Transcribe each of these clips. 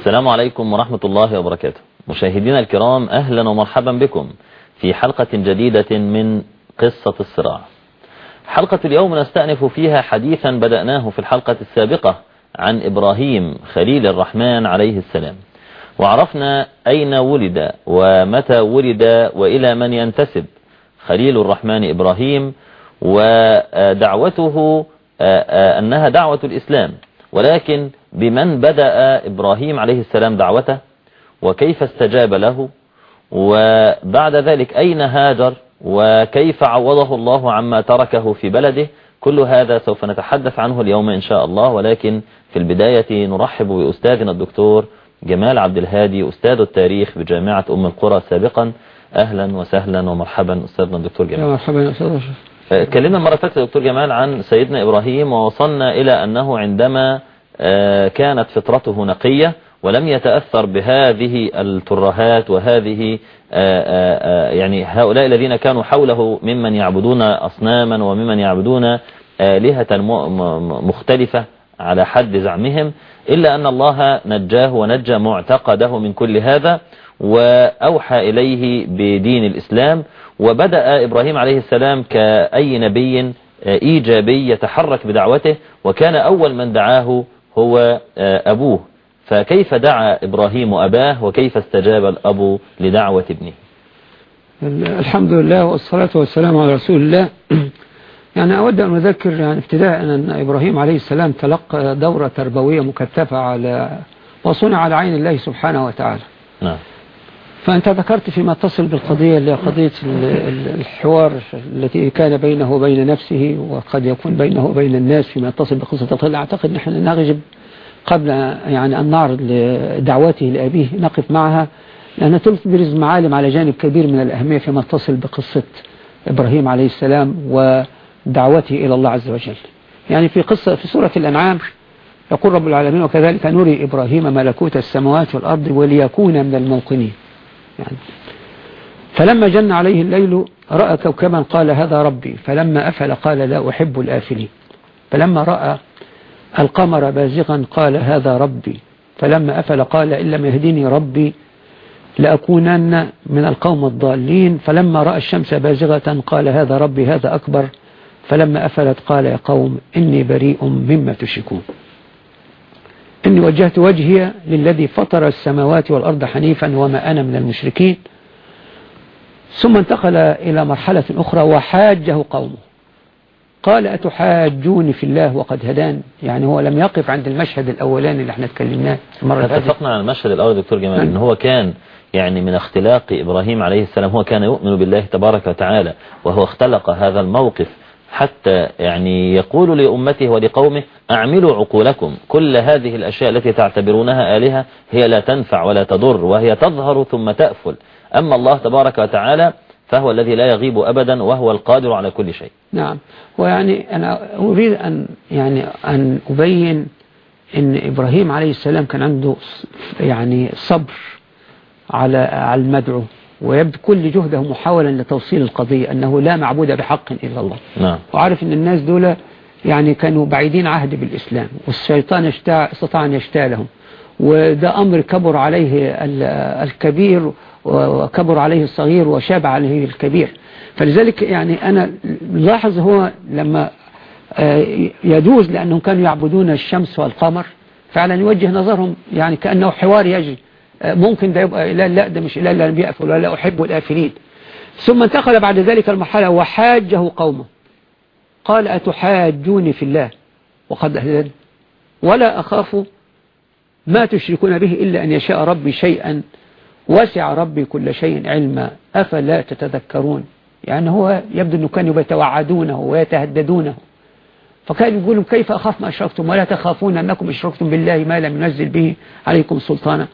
السلام عليكم ورحمة الله وبركاته. مشاهدينا الكرام أهلا ومرحبا بكم في حلقة جديدة من قصة الصراع. حلقة اليوم نستأنف فيها حديثا بدأناه في الحلقة السابقة عن إبراهيم خليل الرحمن عليه السلام. وعرفنا أين ولد ومتى ولد وإلى من ينتسب خليل الرحمن إبراهيم ودعوته أنها دعوة الإسلام. ولكن بمن بدأ إبراهيم عليه السلام دعوته وكيف استجاب له وبعد ذلك أين هاجر وكيف عوضه الله عما تركه في بلده كل هذا سوف نتحدث عنه اليوم إن شاء الله. ولكن في البداية نرحب بأستاذنا الدكتور جمال عبد الهادي أستاذ التاريخ بجامعة أم القرى سابقا. أهلا وسهلا ومرحبا أستاذنا الدكتور جمال. مرحبا يا أستاذ كلمنا المرة فاتت دكتور جمال عن سيدنا إبراهيم ووصلنا إلى أنه عندما كانت فطرته نقية ولم يتأثر بهذه الترهات وهذه يعني هؤلاء الذين كانوا حوله ممن يعبدون أصناما وممن يعبدون آلهة مختلفة على حد زعمهم إلا أن الله نجاه ونجى معتقده من كل هذا وأوحى إليه بدين الإسلام وبدأ إبراهيم عليه السلام كأي نبي إيجابي يتحرك بدعوته وكان أول من دعاه هو أبوه. فكيف دعا إبراهيم أباه وكيف استجاب الأب لدعوة ابنه؟ الحمد لله والصلاة والسلام على رسول الله. يعني أود أن أذكر يعني ابتداء أن إبراهيم عليه السلام تلقى دورة تربوية مكثفة على وصنع على عين الله سبحانه وتعالى. نعم. فأنت ذكرت فيما اتصل بالقضية اللي قضية الحوار التي كان بينه وبين نفسه وقد يكون بينه وبين الناس فيما اتصل بقصة الخلق أعتقد نحن نغجب قبل يعني أن نعرض دعوته لأبيه نقف معها لأنها تبرز معالم على جانب كبير من الأهمية فيما اتصل بقصة إبراهيم عليه السلام ودعوته إلى الله عز وجل. يعني في قصة في سورة الأنعام يقول رب العالمين وكذلك نري إبراهيم ملكوت السماوات والأرض وليكون من الموقنين. يعني. فلما جن عليه الليل رأى كوكبا قال هذا ربي فلما أفل قال لا أحب الآفلين. فلما رأى القمر بازغا قال هذا ربي. فلما أفل قال إن لم يهديني ربي لأكونن من القوم الضالين. فلما رأى الشمس بازغة قال هذا ربي هذا أكبر. فلما أفلت قال يا قوم إني بريء مما تشركون. إني وجهت وجهي للذي فطر السماوات والأرض حنيفا وما أنا من المشركين. ثم انتقل إلى مرحلة أخرى وحاجه قومه. قال أتحاجوني في الله وقد هدان؟ يعني هو لم يقف عند المشهد الأولاني اللي إحنا اتكلمناه مرة اتفقنا على المشهد الأول دكتور جمال إن هو كان يعني من اختلاق إبراهيم عليه السلام هو كان يؤمن بالله تبارك وتعالى وهو اختلق هذا الموقف. حتى يعني يقول لأمته ولقومه أعملوا عقولكم كل هذه الأشياء التي تعتبرونها آلهة هي لا تنفع ولا تضر وهي تظهر ثم تأفل. أما الله تبارك وتعالى فهو الذي لا يغيب أبدا وهو القادر على كل شيء. نعم. ويعني أنا أريد أن يعني أن أبين أن إبراهيم عليه السلام كان عنده يعني صبر على المدعو. ويبدو كل جهده محاولا لتوصيل القضية أنه لا معبود بحق إلا الله. نعم. وعارف أن الناس دول يعني كانوا بعيدين عهد بالإسلام والشيطان استطاع أن يشتالهم وده أمر كبر عليه الكبير وكبر عليه الصغير وشاب عليه الكبير. فلذلك يعني أنا لاحظ هو لما يجوز لأنهم كانوا يعبدون الشمس والقمر فعلا يوجه نظرهم يعني كأنه حوار يجري. ممكن ده يبقى لا لا ده مش لا لا بيقفل ولا أحب الآفلين. ثم انتقل بعد ذلك المرحلة وحاجه قومه. قال أتحاجوني في الله وقد أهدد ولا أخاف ما تشركون به إلا أن يشاء ربي شيئا وسع ربي كل شيء علما. أفلا تتذكرون؟ يعني هو يبدو أنه كانوا يتوعدونه ويتهددونه. فكان يقولوا كيف أخاف ما أشركتم؟ ولا تخافون أنكم أشركتم بالله ما لم ينزل به عليكم سلطانا.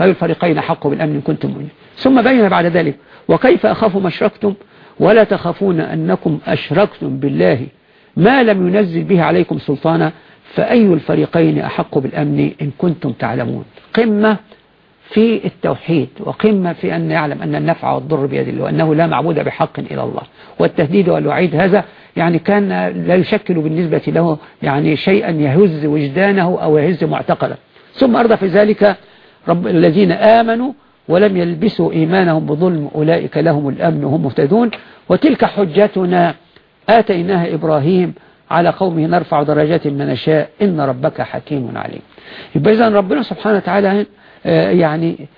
فأي الفريقين حق بالأمن إن كنتم مؤمنين. ثم بين بعد ذلك وكيف أخاف ما أشركتم؟ ولا تخافون أنكم أشركتم بالله ما لم ينزل به عليكم سلطانا فأي الفريقين أحق بالأمن إن كنتم تعلمون؟ قمة في التوحيد وقمة في أن يعلم أن النفع والضر بيد الله وأنه لا معبود بحق إلى الله. والتهديد والوعيد هذا يعني كان لا يشكل بالنسبة له يعني شيئا يهز وجدانه أو يهز معتقله ثم أرضى في ذلك رب الذين آمنوا ولم يلبسوا إيمانهم بظلم أولئك لهم الأمن وهم مهتدون. وتلك حجتنا آتيناها إبراهيم على قومه نرفع درجات من نشاء. إن ربك حكيم عليم. يبقى إذن ربنا سبحانه وتعالى آه، يعني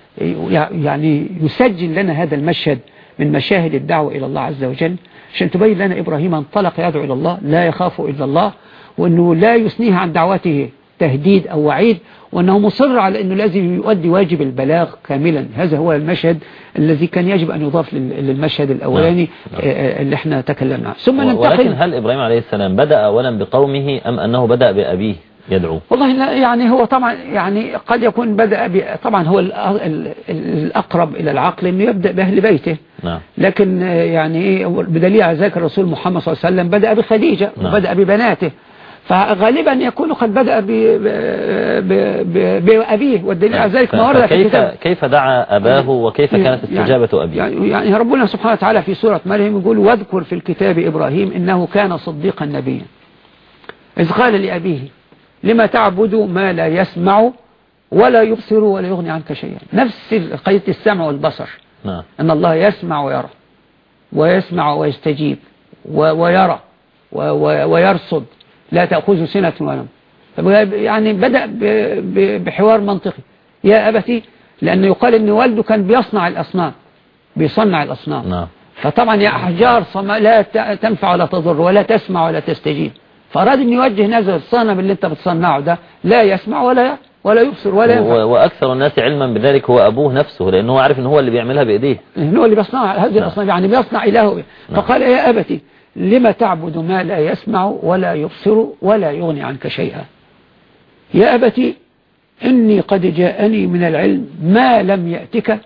يعني يسجل لنا هذا المشهد من مشاهد الدعوة إلى الله عز وجل. عشان تبين لنا إبراهيم انطلق يدعو إلى الله لا يخاف إلا الله وأنه لا يثنيه عن دعوته تهديد أو وعيد وأنه مصر على أنه لازم يؤدي واجب البلاغ كاملا هذا هو المشهد الذي كان يجب أن يضاف للمشهد الأولاني نعم. نعم. آه، آه، اللي إحنا تكلمنا عنه ثم ننتقل ولكن هل إبراهيم عليه السلام بدأ أولا بقومه أم أنه بدأ بأبيه يدعو والله يعني هو طبعا يعني قد يكون بدأ طبعا هو الأقرب إلى العقل أنه يبدأ بأهل بيته نعم. لكن يعني بدليل على ذلك الرسول محمد صلى الله عليه وسلم بدأ بخديجة نعم. وبدأ ببناته فغالبا يكون قد بدأ بأبيه والدليل على ذلك ما ورد في الكتاب. كيف دعا أباه وكيف كانت يعني استجابة يعني أبيه؟ يعني, يعني ربنا سبحانه وتعالى في سورة مريم يقول واذكر في الكتاب إبراهيم إنه كان صديقا نبيا. إذ قال لأبيه لما تعبد ما لا يسمع ولا يبصر ولا يغني عنك شيئا. نفس قضية السمع والبصر. نعم. أن الله يسمع ويرى ويسمع ويستجيب ويرى ويرصد. لا تأخذ سنة ولا يعني بدأ بحوار منطقي. يا أبتي لأنه يقال أن والده كان بيصنع الأصنام بيصنع الأصنام. نعم. فطبعا يا أحجار لا تنفع ولا تضر ولا تسمع ولا تستجيب. فأراد أن يوجه نزل الصنم اللي أنت بتصنعه ده لا يسمع ولا ولا يبصر ولا ينفع. وأكثر الناس علما بذلك هو أبوه نفسه لأنه عارف أنه هو اللي بيعملها بإيديه. هو اللي بيصنع هذه نعم. الأصنام يعني بيصنع إلهه. نعم. فقال يا أبتي لما تعبد ما لا يسمع ولا يبصر ولا يغني عنك شيئا؟ يا أبتي إني قد جاءني من العلم ما لم يأتك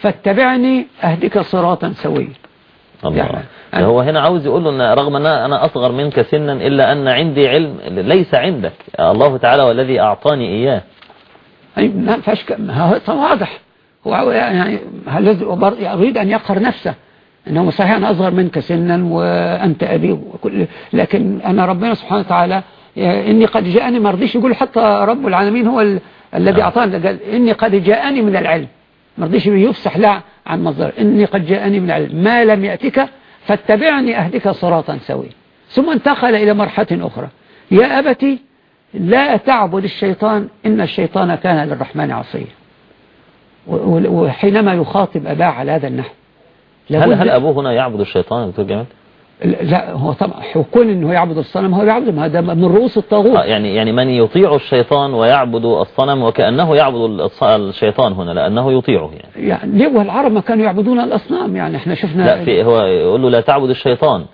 فاتبعني أهدك صراطا سويا. الله. يعني هو هنا عاوز يقول له إن رغم أن أنا أصغر منك سنا إلا أن عندي علم ليس عندك. الله تعالى والذي أعطاني إياه. أي ما فيش واضح. هو يعني يريد أن يقهر نفسه؟ إنه صحيح أنا أصغر منك سنا وأنت ابي وكل لكن أنا ربنا سبحانه وتعالى إني قد جاءني ما رضيش يقول حتى رب العالمين هو الذي نعم. اعطاني قال إني قد جاءني من العلم. ما رضيش يفسح لا عن مصدر. إني قد جاءني من العلم. ما لم يأتك فاتبعني أهدك صراطا سويا. ثم انتقل إلى مرحلة أخرى. يا أبتي لا تعبد الشيطان إن الشيطان كان للرحمن عصيا. وحينما يخاطب أباه على هذا النحو. هل, هل أبوه هنا يعبد الشيطان دكتور جمال؟ لا هو طبعا كون إنه يعبد الصنم هو يعبد هذا من رؤوس الطاغوت. آه، يعني يعني من يطيع الشيطان ويعبد الصنم وكأنه يعبد الشيطان هنا لأنه يطيعه يعني. يعني ليه؟ والعرب ما كانوا يعبدون الأصنام يعني إحنا شفنا لا في هو يقول له لا تعبد الشيطان.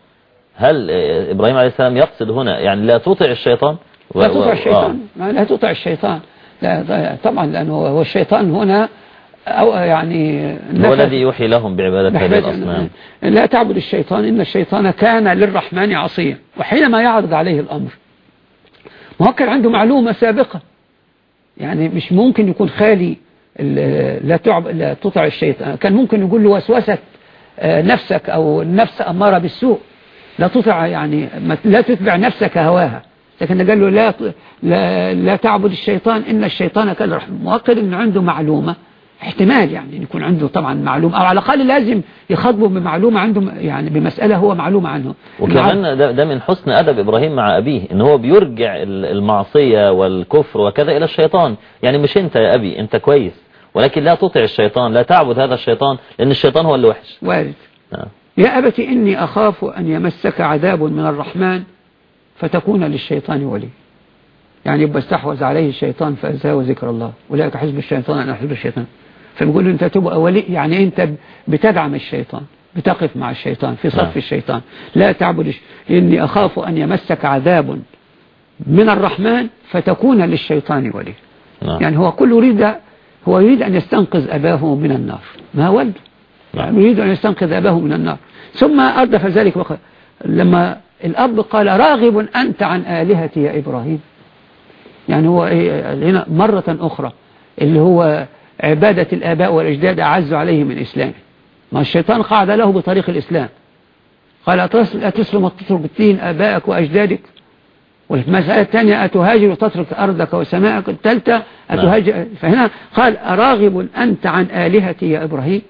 هل إبراهيم عليه السلام يقصد هنا يعني لا تطيع الشيطان؟ لا تطيع الشيطان آه. لا تطيع الشيطان. لا طبعا لأنه هو الشيطان هنا أو يعني هو الذي يوحي لهم بعبادة هذه الأصنام. لا تعبد الشيطان إن الشيطان كان للرحمن عصيا وحينما يعرض عليه الأمر. كان عنده معلومة سابقة. يعني مش ممكن يكون خالي لا تعب لا تطع الشيطان. كان ممكن يقول له وسوسة آه، نفسك أو النفس أمارة بالسوء. لا تطع يعني لا تتبع نفسك هواها. لكن قال له لا لا, لا تعبد الشيطان إن الشيطان كان رحمن مؤكد أنه عنده معلومة. احتمال يعني يكون عنده طبعا معلومة أو على الأقل لازم يخاطبه بمعلومة عنده يعني بمسألة هو معلومة عنه. وكمان ده, ده من حسن أدب إبراهيم مع أبيه إن هو بيرجع المعصية والكفر وكذا إلى الشيطان. يعني مش أنت يا أبي أنت كويس ولكن لا تطع الشيطان لا تعبد هذا الشيطان لأن الشيطان هو اللي وحش. وارد. آه. يا أبت إني أخاف أن يمسك عذاب من الرحمن فتكون للشيطان ولي. يعني يبقى استحوذ عليه الشيطان فأزهاه ذكر الله. أولئك حزب الشيطان أنا حزب الشيطان. فبيقول أنت تبقى ولي يعني أنت بتدعم الشيطان بتقف مع الشيطان في صف نعم. الشيطان لا تعبد إني أخاف أن يمسك عذاب من الرحمن فتكون للشيطان ولي نعم. يعني هو كل يريد هو يريد أن يستنقذ أباه من النار ما ولد نعم. يريد أن يستنقذ أباه من النار ثم أردف ذلك وقال لما الأب قال راغب أنت عن آلهتي يا إبراهيم يعني هو إيه هنا مرة أخرى اللي هو عبادة الآباء والأجداد أعز عليه من إسلامه ما الشيطان قعد له بطريق الإسلام. قال أتسلم وتترك الدين آبائك وأجدادك. والمسألة الثانية أتهاجر وتترك أرضك وسماءك الثالثة؟ أتهاجر فهنا قال أراغب أنت عن آلهتي يا إبراهيم.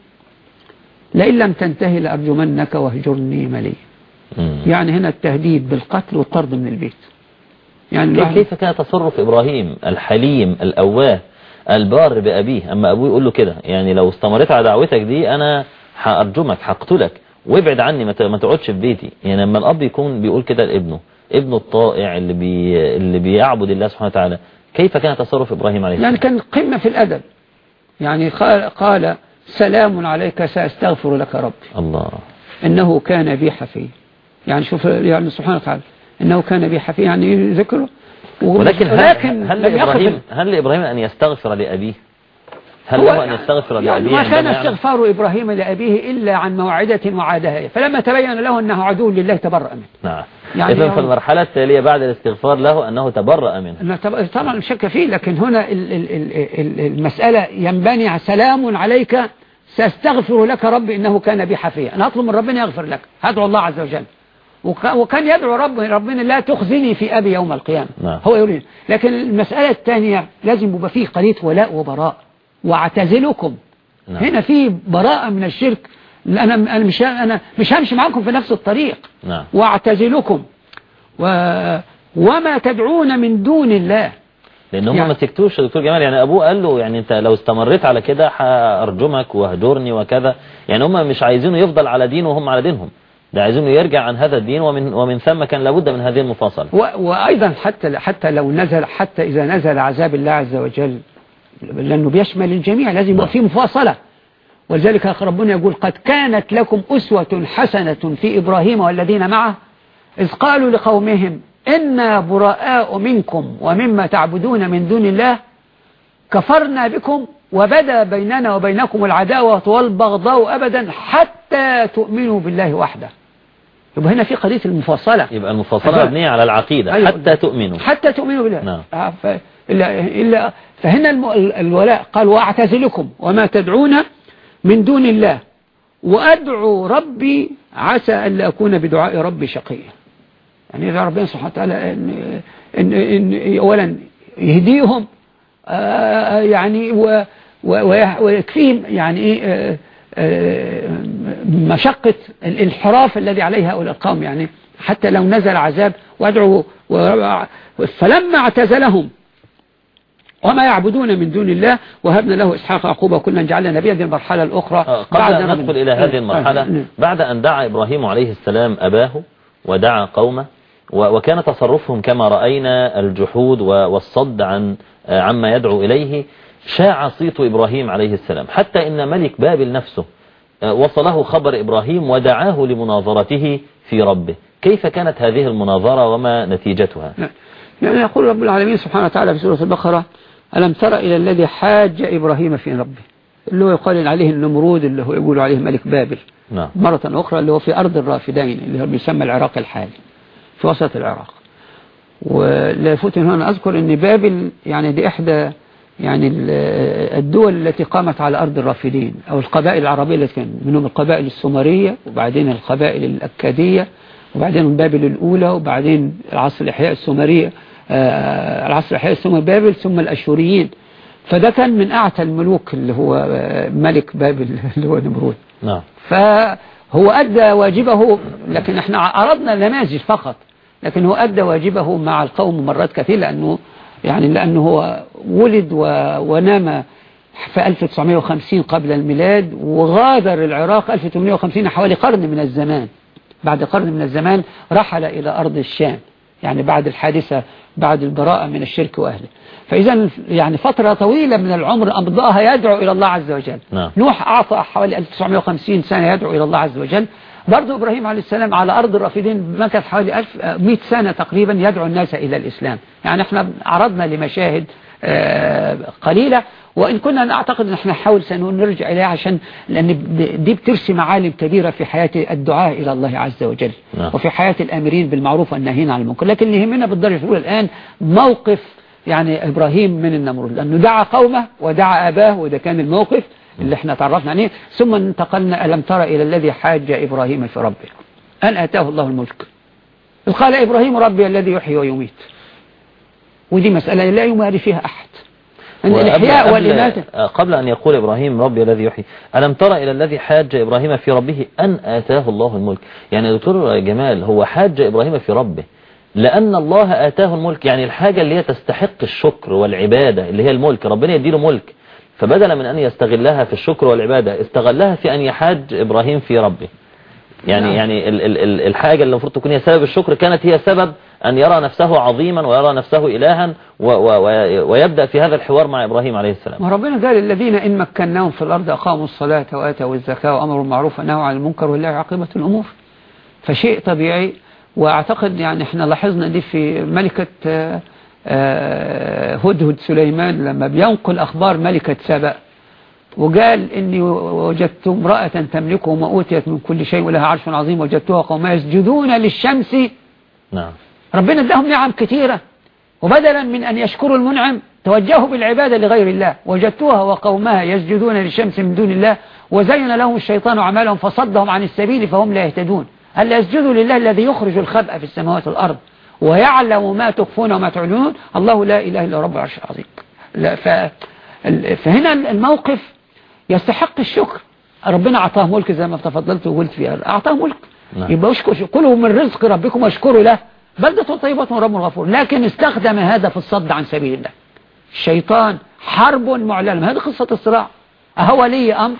لئن لم تنتهي لأرجمنك واهجرني مليا. يعني هنا التهديد بالقتل والطرد من البيت. يعني كيف كان تصرف إبراهيم الحليم الأواه البار بأبيه. أما أبوه يقول له كده يعني لو استمريت على دعوتك دي أنا هأرجمك هقتلك. وابعد عني ما تقعدش في بيتي. يعني لما الأب يكون بيقول كده لابنه ابنه الطائع اللي بي اللي بيعبد الله سبحانه وتعالى كيف كان تصرف إبراهيم عليه يعني السلام كان قمة في الأدب. يعني قال, قال سلام عليك سأستغفر لك ربي. الله. إنه كان بي حفي يعني شوف يعني سبحانه وتعالى إنه كان بي حفي يعني ذكره ولكن هل, ولكن هل لإبراهيم هل لإبراهيم أن يستغفر لأبيه؟ هل له أن يستغفر يعني لأبيه ما كان؟ استغفار إبراهيم لأبيه إلا عن موعدة وعادها. فلما تبين له أنه عدو لله تبرأ منه. نعم. يعني إذن في المرحلة التالية بعد الاستغفار له أنه تبرأ منه. طبعا شك فيه لكن هنا ال- ال- ال- ال- المسألة ينبني سلام عليك سأستغفر لك ربي إنه كان بي حفيا أنا أطلب من ربنا يغفر لك. هدعو الله عز وجل. وكان يدعو رب ربنا لا تخزني في أبي يوم القيامة. نعم. هو يريد. لكن المسألة الثانية لازم يبقى فيه قضية ولاء وبراء. واعتزلكم. نعم. هنا في براءة من الشرك. أنا أنا مش أنا مش همشي معاكم في نفس الطريق. نعم. واعتزلكم. و وما تدعون من دون الله. لأن هم يعني- ما سكتوش. يا دكتور جمال يعني أبوه قال له يعني أنت لو استمريت على كده هارجمك واهجرني وكذا. يعني هم مش عايزينه يفضل على دينه وهم على دينهم. ده عايزينه يرجع عن هذا الدين ومن ومن ثم كان لابد من هذه المفاصله و... وأيضا حتى حتى لو نزل حتى إذا نزل عذاب الله عز وجل لأنه بيشمل الجميع لازم يبقى في مفاصلة. ولذلك ربنا يقول قد كانت لكم أسوة حسنة في إبراهيم والذين معه إذ قالوا لقومهم إنا براء منكم ومما تعبدون من دون الله كفرنا بكم وبدا بيننا وبينكم العداوة والبغضاء أبدا حتى تؤمنوا بالله وحده. يبقى هنا في قضية المفاصلة. يبقى المفاصلة أيوة. مبنية على العقيدة. أيوة. حتى تؤمنوا. حتى تؤمنوا بالله. نعم. آه، ف... إلا... إلا... فهنا الم... الولاء. قال وأعتزلكم وما تدعون من دون الله. وأدعو ربي عسى ألا أكون بدعاء ربي شقيا. يعني إذا ربنا سبحانه وتعالى إن... إن... إن... أولا يهديهم آه، يعني و... و... ويح- ويكفيهم يعني إيه آه، آه، مشقة الانحراف الذي عليه هؤلاء القوم يعني حتى لو نزل عذاب وادعوا. فلما اعتزلهم وما يعبدون من دون الله وهبنا له إسحاق ويعقوب وكلا جعلنا نبيا دي المرحلة الأخرى آه، قبل أن ندخل إلى هذه آه، المرحلة آه، بعد أن دعا إبراهيم عليه السلام أباه ودعا قومه وكان تصرفهم كما رأينا الجحود والصد عن عما يدعو إليه شاع صيت إبراهيم عليه السلام حتى إن ملك بابل نفسه وصله خبر إبراهيم ودعاه لمناظرته في ربه. كيف كانت هذه المناظرة وما نتيجتها. يعني يقول رب العالمين سبحانه وتعالى في سورة البقرة ألم تر إلى الذي حاج إبراهيم في ربه؟ اللي هو يقال عليه النمرود اللي هو يقول عليه ملك بابل. نعم. مرة أخرى اللي هو في أرض الرافدين اللي هو بيسمى العراق الحالي في وسط العراق. ولافت هنا. أذكر أن بابل يعني دي إحدى يعني ال- الدول التي قامت على أرض الرافدين أو القبائل العربية التي كان منهم القبائل السومرية وبعدين القبائل الأكادية وبعدين بابل الأولى وبعدين العصر الإحياء السومرية آه، العصر الإحياء السومري بابل ثم الأشوريين. فده كان من أعتى الملوك اللي هو آه، ملك بابل اللي هو نمرود. نعم. فهو أدى واجبه لكن إحنا عرضنا نماذج فقط لكن هو أدى واجبه مع القوم مرات كثير لأنه يعني لأنه هو ولد و- ونام في 1950 قبل الميلاد وغادر العراق 1850 حوالي قرن من الزمان. بعد قرن من الزمان رحل إلى أرض الشام يعني بعد الحادثة بعد البراءة من الشرك وأهله. فإذا يعني فترة طويلة من العمر أمضاها يدعو إلى الله عز وجل. نعم. نوح أعطى حوالي 1950 سنة يدعو إلى الله عز وجل. برضو إبراهيم عليه السلام على أرض الرافدين مكث حوالي 1000 آه، 100 سنة تقريبا يدعو الناس إلى الإسلام يعني إحنا عرضنا لمشاهد آه، قليلة وإن كنا نعتقد أن إحنا نحاول سنرجع إليها عشان لأن دي بترسي معالم كبيرة في حياة الدعاء إلى الله عز وجل نعم. وفي حياة الآمرين بالمعروف والناهين عن المنكر لكن اللي يهمنا بالدرجة الأولى الآن موقف يعني إبراهيم من النمرود لأنه دعا قومه ودعا أباه وده كان الموقف اللي إحنا تعرفنا عليه. ثم انتقلنا ألم ترى إلى الذي حاج إبراهيم في ربه؟ أن أتاه الله الملك. إذ قال إبراهيم ربي الذي يحيي ويميت. ودي مسألة لا يماري فيها أحد. أن الإحياء والإماتة قبل أن يقول إبراهيم ربي الذي يحيي ألم ترى إلى الذي حاج إبراهيم في ربه؟ أن آتاه الله الملك. يعني دكتور جمال هو حاج إبراهيم في ربه. لأن الله آتاه الملك يعني الحاجة اللي هي تستحق الشكر والعبادة اللي هي الملك ربنا يديله ملك. فبدلا من أن يستغلها في الشكر والعبادة استغلها في أن يحاج إبراهيم في ربه. يعني نعم. يعني ال ال ال الحاجة اللي المفروض تكون هي سبب الشكر كانت هي سبب أن يرى نفسه عظيما ويرى نفسه إلها و و ويبدأ في هذا الحوار مع إبراهيم عليه السلام. وربنا قال الذين إن مكناهم في الأرض أقاموا الصلاة وآتوا الزكاة وأمروا بالمعروف ونهوا عن المنكر والله عاقبة الأمور. فشيء طبيعي وأعتقد يعني إحنا لاحظنا دي في ملكة آه، هدهد سليمان لما بينقل أخبار ملكة سبأ وقال إني وجدت امرأة تملكهم وأوتيت من كل شيء ولها عرش عظيم وجدتها قوما يسجدون للشمس. نعم. ربنا اداهم نعم كثيرة وبدلا من أن يشكروا المنعم توجهوا بالعبادة لغير الله. وجدتوها وقومها يسجدون للشمس من دون الله وزين لهم الشيطان أعمالهم فصدهم عن السبيل فهم لا يهتدون. هل يسجدوا لله الذي يخرج الخبأ في السماوات والأرض؟ ويعلم ما تخفون وما تعلنون. الله لا إله إلا رب العرش العظيم. فهنا الموقف يستحق الشكر. ربنا أعطاه ملك زي ما تفضلت وقلت فيها أعطاه ملك. نعم. يبقى اشكر كلوا من رزق ربكم واشكروا له. بلدة طيبة ورب غفور. لكن استخدم هذا في الصد عن سبيل الله. الشيطان حرب معلنة. هذه قصة الصراع. أهو لي أمر.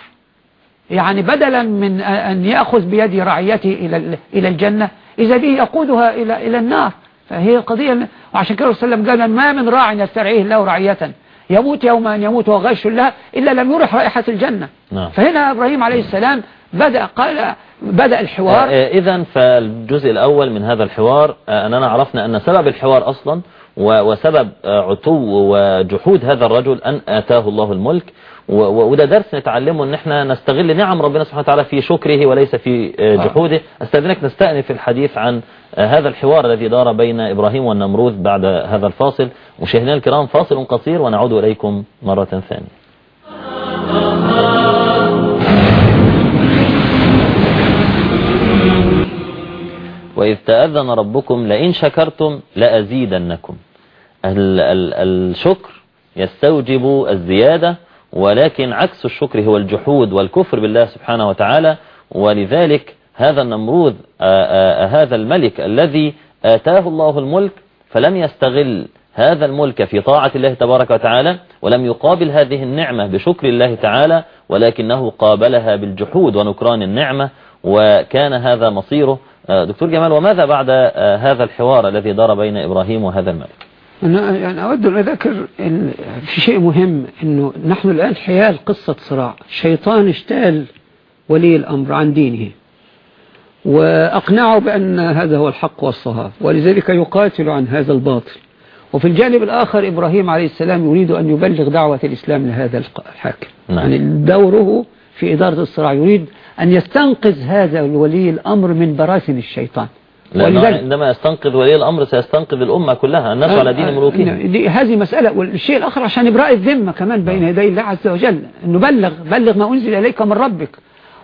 يعني بدلا من أن يأخذ بيد رعيته إلى إلى الجنة إذا به يقودها إلى إلى النار. فهي قضية وعشان كده وسلم قال ما من راع يسترعيه له رعية يموت يوم أن يموت وغش لها إلا لم يرح رائحة الجنة. نعم. فهنا إبراهيم عليه السلام بدأ قال بدأ الحوار. آه، إذا فالجزء الأول من هذا الحوار آه، أننا عرفنا أن سبب الحوار أصلا وسبب آه، عتو وجحود هذا الرجل أن آتاه الله الملك وده درس نتعلمه إن إحنا نستغل نعم ربنا سبحانه وتعالى في شكره وليس في جحوده. أستأذنك نستأنف الحديث عن هذا الحوار الذي دار بين إبراهيم والنمروذ بعد هذا الفاصل. مشاهدينا الكرام فاصل قصير ونعود إليكم مرة ثانية. وإذ تأذن ربكم لئن شكرتم لأزيدنكم. الشكر يستوجب الزيادة ولكن عكس الشكر هو الجحود والكفر بالله سبحانه وتعالى ولذلك هذا النمروذ هذا الملك الذي آتاه الله الملك فلم يستغل هذا الملك في طاعة الله تبارك وتعالى ولم يقابل هذه النعمة بشكر الله تعالى ولكنه قابلها بالجحود ونكران النعمة وكان هذا مصيره. آه، دكتور جمال وماذا بعد آه، هذا الحوار الذي دار بين إبراهيم وهذا الملك؟ أنا يعني أود أن أذكر إن في شيء مهم أنه نحن الآن حيال قصة صراع. شيطان اشتال ولي الأمر عن دينه وأقنعه بأن هذا هو الحق والصواب ولذلك يقاتل عن هذا الباطل. وفي الجانب الآخر إبراهيم عليه السلام يريد أن يبلغ دعوة الإسلام لهذا الحاكم. نعم. يعني دوره في إدارة الصراع يريد أن يستنقذ هذا الولي الأمر من براثن الشيطان. عندما يستنقذ ولي الأمر سيستنقذ الأمة كلها الناس على دين ملوكهم هذه مسألة والشيء الآخر عشان إبراء الذمة كمان بين نعم. يدي الله عز وجل أنه بلغ بلغ ما أنزل إليك من ربك.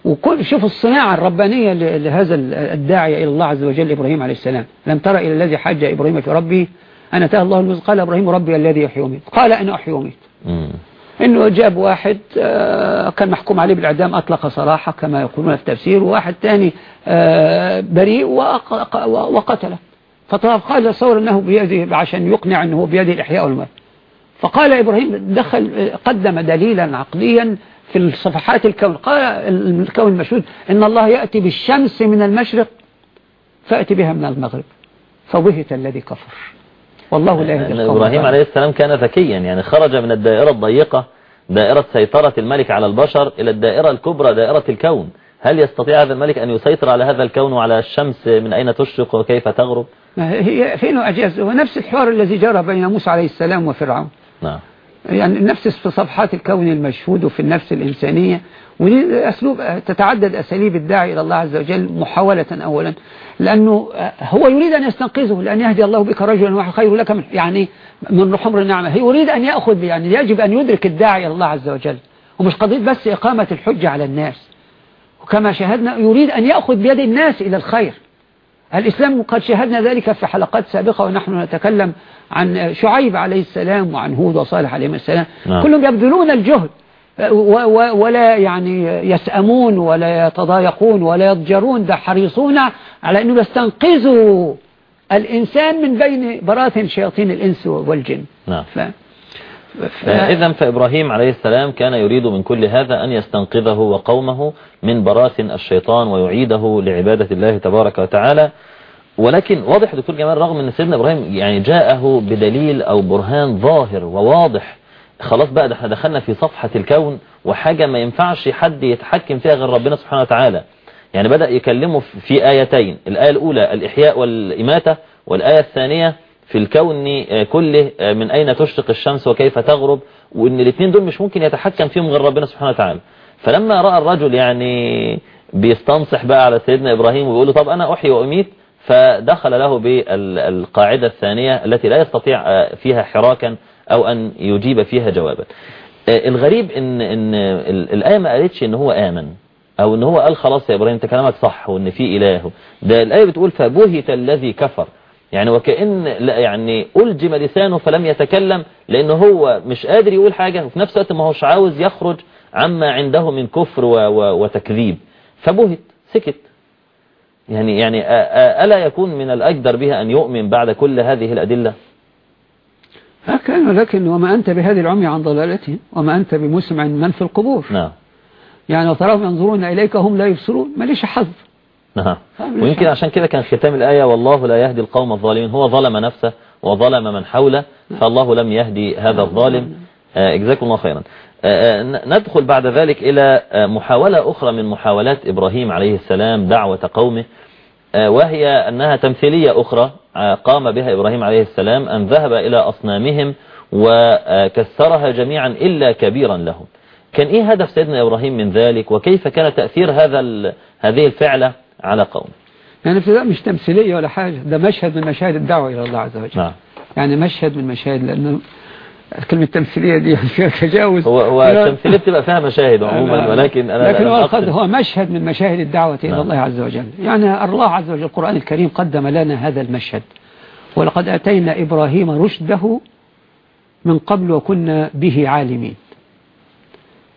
وكل شوف الصناعة الربانية لهذا الداعية إلى الله عز وجل إبراهيم عليه السلام. لم ترى إلى الذي حج إبراهيم في ربه أنا تاه الله المزق قال إبراهيم ربي الذي يحيي قال أنا أحيي وميت إنه جاب واحد آه، كان محكوم عليه بالإعدام أطلق صراحة كما يقولون في التفسير وواحد ثاني آه، بريء وقتله. فقال تصور أنه بيده عشان يقنع أنه بيده الإحياء والموت فقال إبراهيم دخل قدم دليلا عقليا في الصفحات الكون. قال الكون المشهود إن الله يأتي بالشمس من المشرق فأتي بها من المغرب. فبهت الذي كفر. والله لا يهدي القوم إبراهيم عليه السلام كان ذكيا يعني خرج من الدائرة الضيقة دائرة سيطرة الملك على البشر إلى الدائرة الكبرى دائرة الكون. هل يستطيع هذا الملك أن يسيطر على هذا الكون وعلى الشمس من أين تشرق وكيف تغرب؟ هي فين أجاز هو نفس الحوار الذي جرى بين موسى عليه السلام وفرعون. نعم. يعني نفس في صفحات الكون المشهود وفي النفس الإنسانية ودي أسلوب تتعدد أساليب الداعي إلى الله عز وجل محاولة أولا لأنه هو يريد أن يستنقذه لأن يهدي الله بك رجلا واحد خير لك من يعني من حمر النعمة. هي يريد أن يأخذ يعني يجب أن يدرك الداعي إلى الله عز وجل. ومش قضية بس إقامة الحجة على الناس. وكما شاهدنا يريد أن يأخذ بيد الناس إلى الخير. الإسلام قد شاهدنا ذلك في حلقات سابقة ونحن نتكلم عن شعيب عليه السلام وعن هود وصالح عليه السلام. نعم. كلهم يبذلون الجهد. ولا يعني يسأمون ولا يتضايقون ولا يضجرون ده حريصون على أنه يستنقذوا الإنسان من بين براثن شياطين الإنس والجن. نعم. ف... ف... إذا فإبراهيم عليه السلام كان يريد من كل هذا أن يستنقذه وقومه من براثن الشيطان ويعيده لعبادة الله تبارك وتعالى. ولكن واضح دكتور جمال رغم أن سيدنا إبراهيم يعني جاءه بدليل أو برهان ظاهر وواضح خلاص بقى ده إحنا دخلنا في صفحة الكون وحاجة ما ينفعش حد يتحكم فيها غير ربنا سبحانه وتعالى. يعني بدأ يكلمه في آيتين الآية الأولى الإحياء والإماتة والآية الثانية في الكون كله من أين تشرق الشمس وكيف تغرب وإن الاثنين دول مش ممكن يتحكم فيهم غير ربنا سبحانه وتعالى. فلما رأى الرجل يعني بيستنصح بقى على سيدنا إبراهيم ويقول له طب أنا أحيي وأميت؟ فدخل له بالقاعدة الثانية التي لا يستطيع فيها حراكا أو أن يجيب فيها جوابا. الغريب إن, إن الآية ما قالتش إن هو آمن أو إن هو قال خلاص يا إبراهيم أنت كلامك صح وإن في إله. ده الآية بتقول فبهت الذي كفر. يعني وكأن يعني ألجم لسانه فلم يتكلم لأنه هو مش قادر يقول حاجة وفي نفس الوقت ما هوش عاوز يخرج عما عنده من كفر و و وتكذيب. فبهت سكت. يعني يعني ألا يكون من الأقدر بها أن يؤمن بعد كل هذه الأدلة؟ كان لكن وما أنت بهذه العمي عن ضلالتهم وما أنت بمسمع من في القبور. نعم. يعني وتراهم ينظرون إليك هم لا يبصرون ما ليش حظ. نعم. ويمكن عشان كده كان ختام الآية والله لا يهدي القوم الظالمين. هو ظلم نفسه وظلم من حوله فالله لم يهدي هذا الظالم. جزاكم الله خيرا. ندخل بعد ذلك إلى محاولة أخرى من محاولات إبراهيم عليه السلام دعوة قومه. وهي أنها تمثيلية أخرى. قام بها إبراهيم عليه السلام أن ذهب إلى أصنامهم وكسرها جميعا إلا كبيرا لهم. كان إيه هدف سيدنا إبراهيم من ذلك؟ وكيف كان تأثير هذا هذه الفعلة على قوم يعني ابتداء مش تمثيلية ولا حاجة ده مشهد من مشاهد الدعوة إلى الله عز وجل. نعم. يعني مشهد من مشاهد لأنه كلمة تمثيلية دي فيها تجاوز. هو, هو التمثيلية بتبقى فيها مشاهد عموما ولكن أنا لكن هو, القصد هو مشهد من مشاهد الدعوة إلى نعم. الله عز وجل. يعني الله عز وجل القرآن الكريم قدم لنا هذا المشهد. ولقد أتينا إبراهيم رشده من قبل وكنا به عالمين.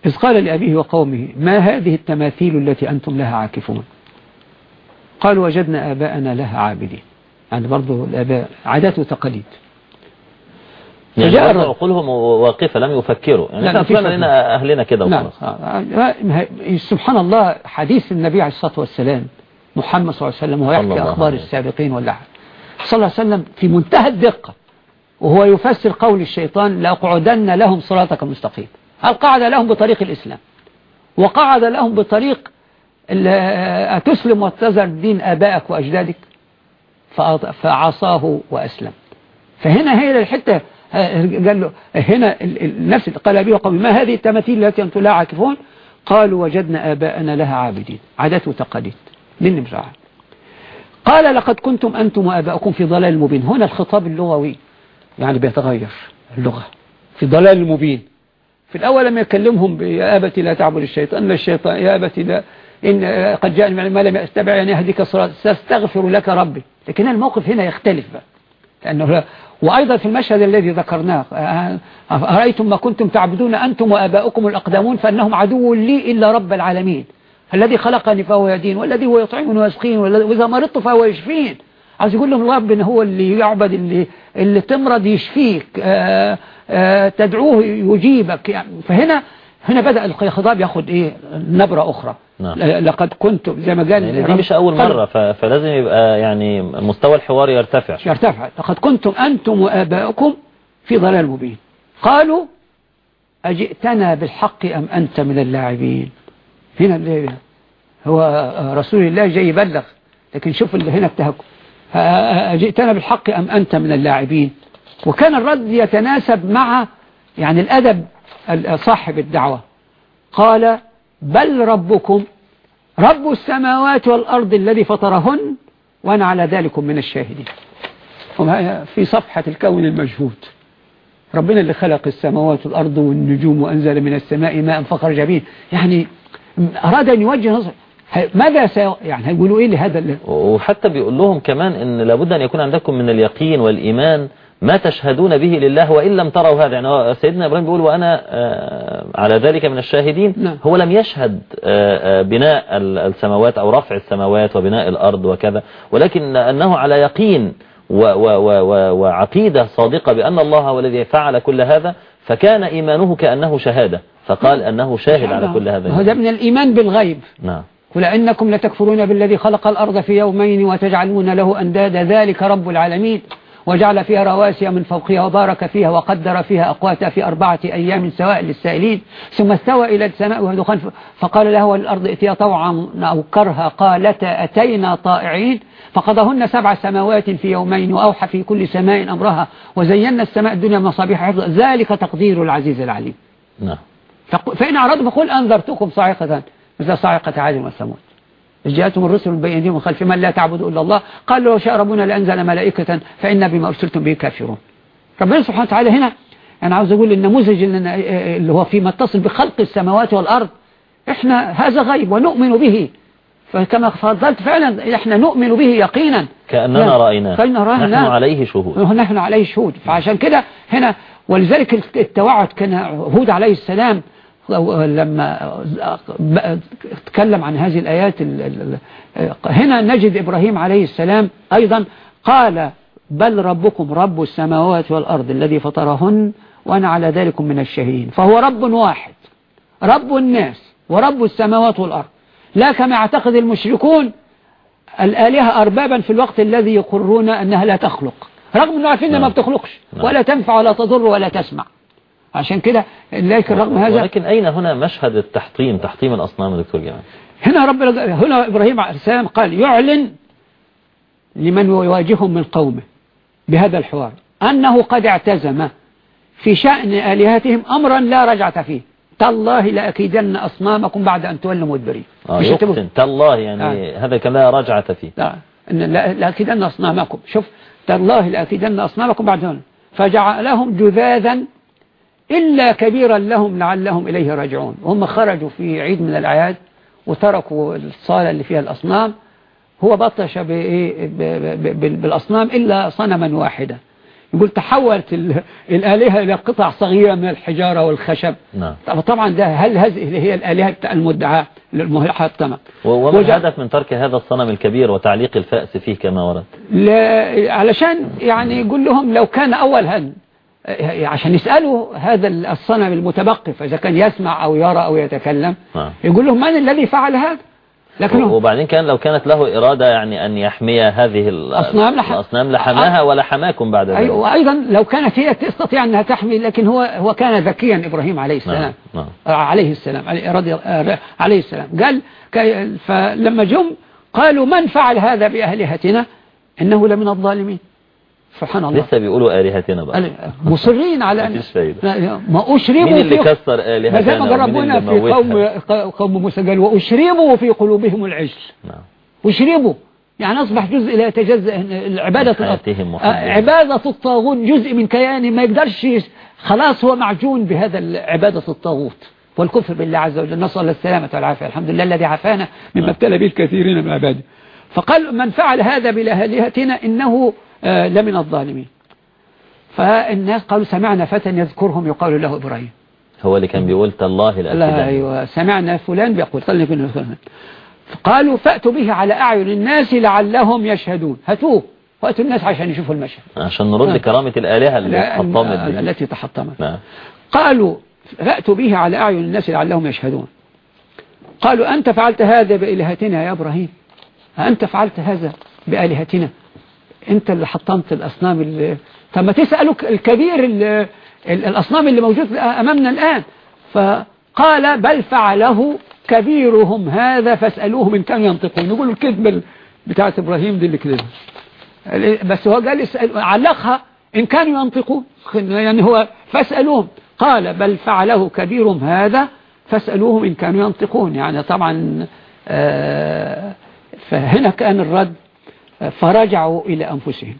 إذ قال لأبيه وقومه ما هذه التماثيل التي أنتم لها عاكفون؟ قالوا وجدنا آباءنا لها عابدين. يعني برضو الآباء عادات وتقاليد. يعني. عقولهم واقفة لم يفكروا. يعني إحنا فيش. لنا أهلنا كده وخلاص. سبحان الله حديث النبي عليه الصلاة والسلام محمد صلى الله عليه وسلم وهو يحكي الله أخبار عليه. السابقين واللحق صلى الله عليه وسلم في منتهى الدقة وهو يفسر قول الشيطان لأقعدن لهم صراطك المستقيم. هل قعد لهم بطريق الإسلام؟ وقعد لهم بطريق أتسلم وتذر دين آبائك وأجدادك؟ فعصاه وأسلم. فهنا هي الحتة قال له هنا ال- ال- نفس قال به وقوم ما هذه التماثيل التي أنتم لا عاكفون؟ قالوا وجدنا آباءنا لها عابدين عادات وتقاليد من بصراحة قال لقد كنتم أنتم وآباؤكم في ضلال مبين. هنا الخطاب اللغوي يعني بيتغير اللغة في ضلال مبين. في الأول لما يكلمهم يا أبتي لا تعبد الشيطان الشيطان يا أبتي لا إن قد جاء من ما لم يستبع أن يهديك صراط سأستغفر لك ربي. لكن الموقف هنا يختلف بقى لأنه وأيضا في المشهد الذي ذكرناه أرأيتم ما كنتم تعبدون أنتم وآباؤكم الأقدمون فأنهم عدو لي إلا رب العالمين. الذي خلقني فهو يدين والذي هو يطعمني ويسقين وإذا مرضت فهو يشفين. عايز يقول لهم رب إن هو اللي يعبد اللي, اللي تمرض يشفيك آه، آه، تدعوه يجيبك. يعني فهنا هنا بدأ الخطاب ياخد إيه؟ نبرة أخرى. نعم. لقد كنتم زي ما قال يعني دي مش أول قال- مرة فلازم يبقى يعني مستوى الحوار يرتفع. يرتفع. لقد كنتم أنتم وآباؤكم في ضلال مبين. قالوا أجئتنا بالحق أم أنت من اللاعبين؟ هنا هو رسول الله جاي يبلغ. لكن شوف اللي هنا التهكم. أجئتنا بالحق أم أنت من اللاعبين؟ وكان الرد يتناسب مع يعني الأدب صاحب الدعوة. قال بل ربكم رب السماوات والأرض الذي فطرهن وأنا على ذلك من الشاهدين. في صفحة الكون المجهود. ربنا اللي خلق السماوات والأرض والنجوم وأنزل من السماء ماء فخرج به. يعني أراد أن يوجه نظر. ماذا سي... يعني هيقولوا إيه لهذا ال- وحتى بيقول لهم كمان إن لابد أن يكون عندكم من اليقين والإيمان ما تشهدون به لله وإن لم تروا هذا. يعني سيدنا إبراهيم بيقول وأنا آه، على ذلك من الشاهدين. نعم. هو لم يشهد آه، آه، بناء ال- السماوات أو رفع السماوات وبناء الأرض وكذا ولكن أنه على يقين و و و و وعقيدة صادقة بأن الله هو الذي فعل كل هذا فكان إيمانه كأنه شهادة فقال أنه شاهد على كل هذا. هذا من الإيمان بالغيب. نعم. قل إنكم لتكفرون بالذي خلق الأرض في يومين وتجعلون له أندادا ذلك رب العالمين. وجعل فيها رواسي من فوقها وبارك فيها وقدر فيها أقواتها في أربعة أيام سواء للسائلين. ثم استوى إلى السماء وهي دخان فقال له والأرض ائتيا طوعا أو كرها. قالتا أتينا طائعين؟ فقضهن سبع سماوات في يومين وأوحى في كل سماء أمرها وزينا السماء الدنيا مصابيح حفظا ذلك تقدير العزيز العليم. نعم. فإن أعرضوا فقل أنذرتكم صاعقة مثل صاعقة عاد وثمود. جاءتهم الرسل من بين أيديهم ومن خلف من لا تعبدوا إلا الله؟ قالوا لو شاء ربنا لأنزل ملائكة فإنا بما أرسلتم به كافرون. ربنا سبحانه وتعالى هنا أنا عاوز أقول النموذج اللي, هو فيما اتصل بخلق السماوات والأرض. إحنا هذا غيب ونؤمن به. فكما فضلت فعلا إحنا نؤمن به يقينا. كأننا رأيناه. نحن عليه شهود. نحن عليه شهود. فعشان كده هنا ولذلك التوعد كان هود عليه السلام لما تكلم عن هذه الآيات ال- ال- ال- هنا نجد إبراهيم عليه السلام أيضا قال بل ربكم رب السماوات والأرض الذي فطرهن وأنا على ذلك من الشهيدين فهو رب واحد رب الناس ورب السماوات والأرض لا كما يعتقد المشركون الآلهة أربابا في الوقت الذي يقرون أنها لا تخلق رغم أنه عارفين ما نعم. بتخلقش نعم. ولا تنفع ولا تضر ولا تسمع عشان كده لكن رغم هذا. ولكن أين هنا مشهد التحطيم تحطيم الأصنام دكتور جمال؟ هنا رب هنا إبراهيم عليه السلام قال يعلن لمن يواجههم من قومه بهذا الحوار أنه قد اعتزم في شأن آلهتهم أمرا لا رجعة فيه. تالله لأكيدن أصنامكم بعد أن تولوا مدبرين. آه مش يقسم تالله يعني هذا كما رجعة فيه. لا إن لا- لأكيدن أصنامكم. شوف تالله لأكيدن أصنامكم بعد ذلك فجعلهم جذاذا إلا كبيرا لهم لعلهم إليه راجعون. وهم خرجوا في عيد من الأعياد وتركوا الصالة اللي فيها الأصنام. هو بطش ب- بالأصنام إلا صنما واحدة يقول تحولت ال- الآلهة إلى قطع صغيرة من الحجارة والخشب. نعم. طب- طبعا ده هل هذه هي الآلهة المدعاة للمحطمة وما الهدف من ترك هذا الصنم الكبير وتعليق الفأس فيه كما ورد؟ لا علشان يعني يقول لهم لو كان أول هن عشان يسألوا هذا الصنم المتبقي فإذا كان يسمع أو يرى أو يتكلم نعم. يقول لهم من الذي فعل هذا؟ لكن وبعدين كان لو كانت له إرادة يعني أن يحمي هذه ال- أصنام لح- الأصنام لحماها ولحماكم بعد ذلك أيوة وأيضا لو كانت هي تستطيع أنها تحمي لكن هو هو كان ذكيا إبراهيم عليه السلام. نعم. نعم عليه السلام عليه- رضي آه، عليه السلام. قال فلما جم قالوا من فعل هذا بأهلهتنا؟ إنه لمن الظالمين. سبحان الله. لسه بيقولوا آلهتنا بقى. مصرين على. لا، ما أشربوا مين اللي كسر ما زي آلهتنا ما جربونا في؟ قوم قوم موسى قال وأشربوا في قلوبهم العجل. نعم. وشربوا يعني أصبح جزء لا يتجزأ. عبادة من حياتهم الأط- وحبهم. عبادة الطاغوت جزء من كيانه ما يقدرش خلاص هو معجون بهذا عبادة الطاغوت. والكفر بالله عز وجل. نسأل الله السلامة والعافية. الحمد لله الذي عافانا مما ابتلى به الكثيرين من عباده. فقال من فعل هذا بآلهتنا إنه لمن الظالمين. فالناس قالوا سمعنا فتى يذكرهم يقال له إبراهيم. هو اللي كان بيقول تالله لا أيوة سمعنا فلان بيقول طلنا كنا فلان قالوا فأتوا به على أعين الناس لعلهم يشهدون. هاتوه وأتوا الناس عشان يشوفوا المشهد. عشان نرد كرامة الآلهة اللي لا، حطمت دي. التي تحطمت. نعم. قالوا فأتوا به على أعين الناس لعلهم يشهدون. قالوا أنت فعلت هذا بإلهتنا يا إبراهيم؟ أنت فعلت هذا بآلهتنا؟ أنت اللي حطمت الأصنام اللي طب ما تسألوا الكبير اللي ال- الأصنام اللي موجود أمامنا الآن. فقال بل فعله كبيرهم هذا فاسألوهم إن كانوا ينطقون. يقولوا الكذبة بتاعت إبراهيم دي اللي كذبها. بس هو قال اسأل علقها إن كانوا ينطقون. يعني هو فاسألوهم. قال بل فعله كبيرهم هذا فاسألوهم إن كانوا ينطقون. يعني طبعا آه، فهنا كان الرد فرجعوا إلى أنفسهم.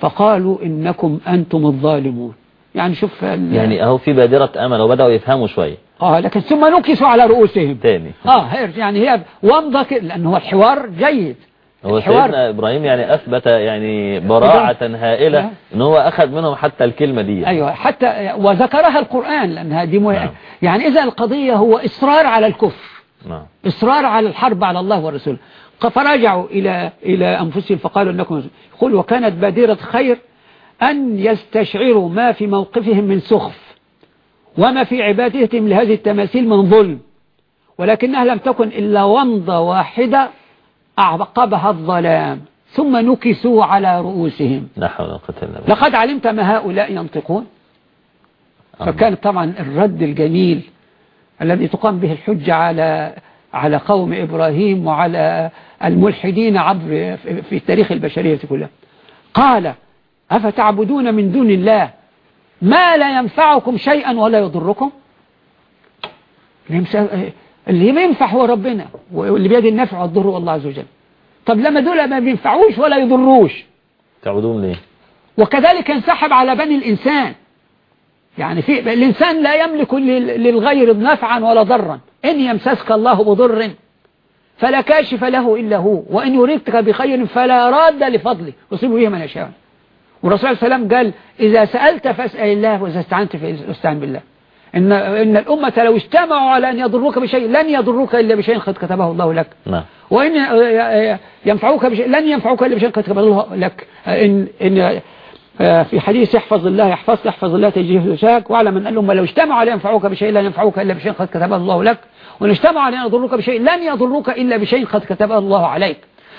فقالوا إنكم أنتم الظالمون. يعني شوف يعني أهو في بادرة أمل وبدأوا يفهموا شوية آه لكن ثم نكسوا على رؤوسهم. تاني. آه يعني هي ومضة لأن هو الحوار جيد. هو الحوار سيدنا إبراهيم يعني أثبت يعني براعة هائلة نعم. إن هو أخذ منهم حتى الكلمة دي. أيوة حتى وذكرها القرآن لأنها دي مه... نعم. يعني إذا القضية هو إصرار على الكفر. نعم. إصرار على الحرب على الله ورسوله. فرجعوا إلى إلى أنفسهم فقالوا إنكم قل وكانت بادرة خير أن يستشعروا ما في موقفهم من سخف وما في عبادتهم لهذه التماثيل من ظلم ولكنها لم تكن إلا ومضة واحدة أعقبها الظلام ثم نكسوا على رؤوسهم. لقد علمت ما هؤلاء ينطقون؟ فكان طبعا الرد الجميل الذي تقام به الحجة على على قوم إبراهيم وعلى الملحدين عبر في تاريخ البشرية كلها. قال أفتعبدون من دون الله ما لا ينفعكم شيئا ولا يضركم؟ اللي ينفع هو ربنا واللي بيد النفع والضر هو الله عز وجل. طب لما دول ما بينفعوش ولا يضروش. تعبدون ليه؟ وكذلك ينسحب على بني الإنسان. يعني في الإنسان لا يملك لل- للغير نفعا ولا ضرا. إن يمسسك الله بضر فلا كاشف له إلا هو وإن يريدك بخير فلا راد لفضله يصيب به من يشاء. والرسول صلى الله عليه وسلم قال إذا سألت فاسأل الله وإذا استعنت فاستعن بالله. إن, إن الأمة لو اجتمعوا على أن يضروك بشيء لن يضروك إلا بشيء قد كتبه الله لك. نعم. وإن ينفعوك بشيء لن ينفعوك إلا بشيء قد كتبه الله لك. إن, إن في حديث يحفظ الله يحفظ يحفظ الله تجيه وشاك واعلم أن الأمة لو اجتمعوا على ينفعوك بشيء لن ينفعوك إلا بشيء قد كتبه الله لك وإن اجتمعوا أن يضروك بشيء لن يضروك إلا بشيء قد كتبه الله عليك.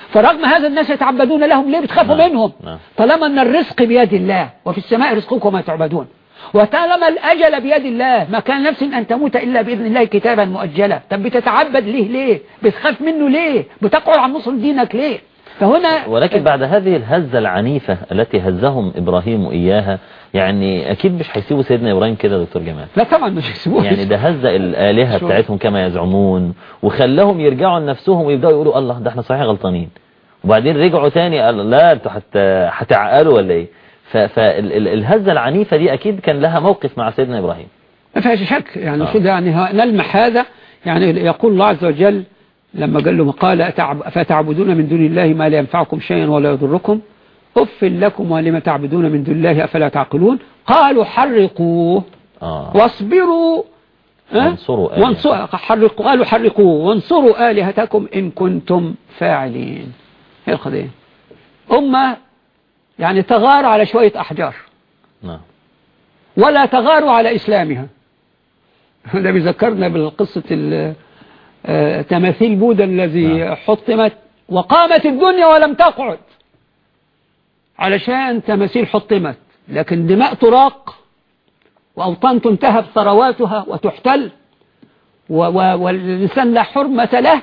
فرغم هذا الناس يتعبدون لهم ليه بتخافوا نعم. منهم؟ نعم. طالما أن الرزق بيد الله وفي السماء رزقكم وما تعبدون. وطالما الأجل بيد الله ما كان نفس أن تموت إلا بإذن الله كتابا مؤجلا. طب بتتعبد ليه؟ ليه؟ بتخاف منه ليه؟ بتقعد عن نصر دينك ليه؟ فهنا ولكن بعد هذه الهزة العنيفة التي هزهم إبراهيم إياها يعني أكيد مش هيسيبوا سيدنا إبراهيم كده دكتور جمال. لا طبعا مش يسيبوه يعني ده هز الآلهة شو. بتاعتهم كما يزعمون وخلاهم يرجعوا لنفسهم ويبدأوا يقولوا الله ده إحنا صحيح غلطانين. وبعدين رجعوا تاني قال لا أنتوا حت هتعقلوا ولا إيه؟ فالهزة العنيفة دي أكيد كان لها موقف مع سيدنا إبراهيم. ما فيهاش شك يعني آه. شو ده يعني نلمح هذا يعني يقول الله عز وجل لما قال لهم قال فتعبدون من دون الله ما لا ينفعكم شيئا ولا يضركم؟ أف لكم ولم تعبدون من دون الله أفلا تعقلون؟ قالوا حرقوه. آه. واصبروا؟ وانصروا آلهتكم. وانصروا حرقوا قالوا حرقوه. وانصروا آلهتكم إن كنتم فاعلين. هي القضية. أمة يعني تغار على شوية أحجار. نعم. ولا تغاروا على إسلامها. ده بيذكرنا بالقصة ال- تماثيل بوذا الذي نعم. حطمت وقامت الدنيا ولم تقعد علشان تماثيل حطمت لكن دماء تراق وأوطان تنتهب ثرواتها وتحتل والإنسان لا حرمة له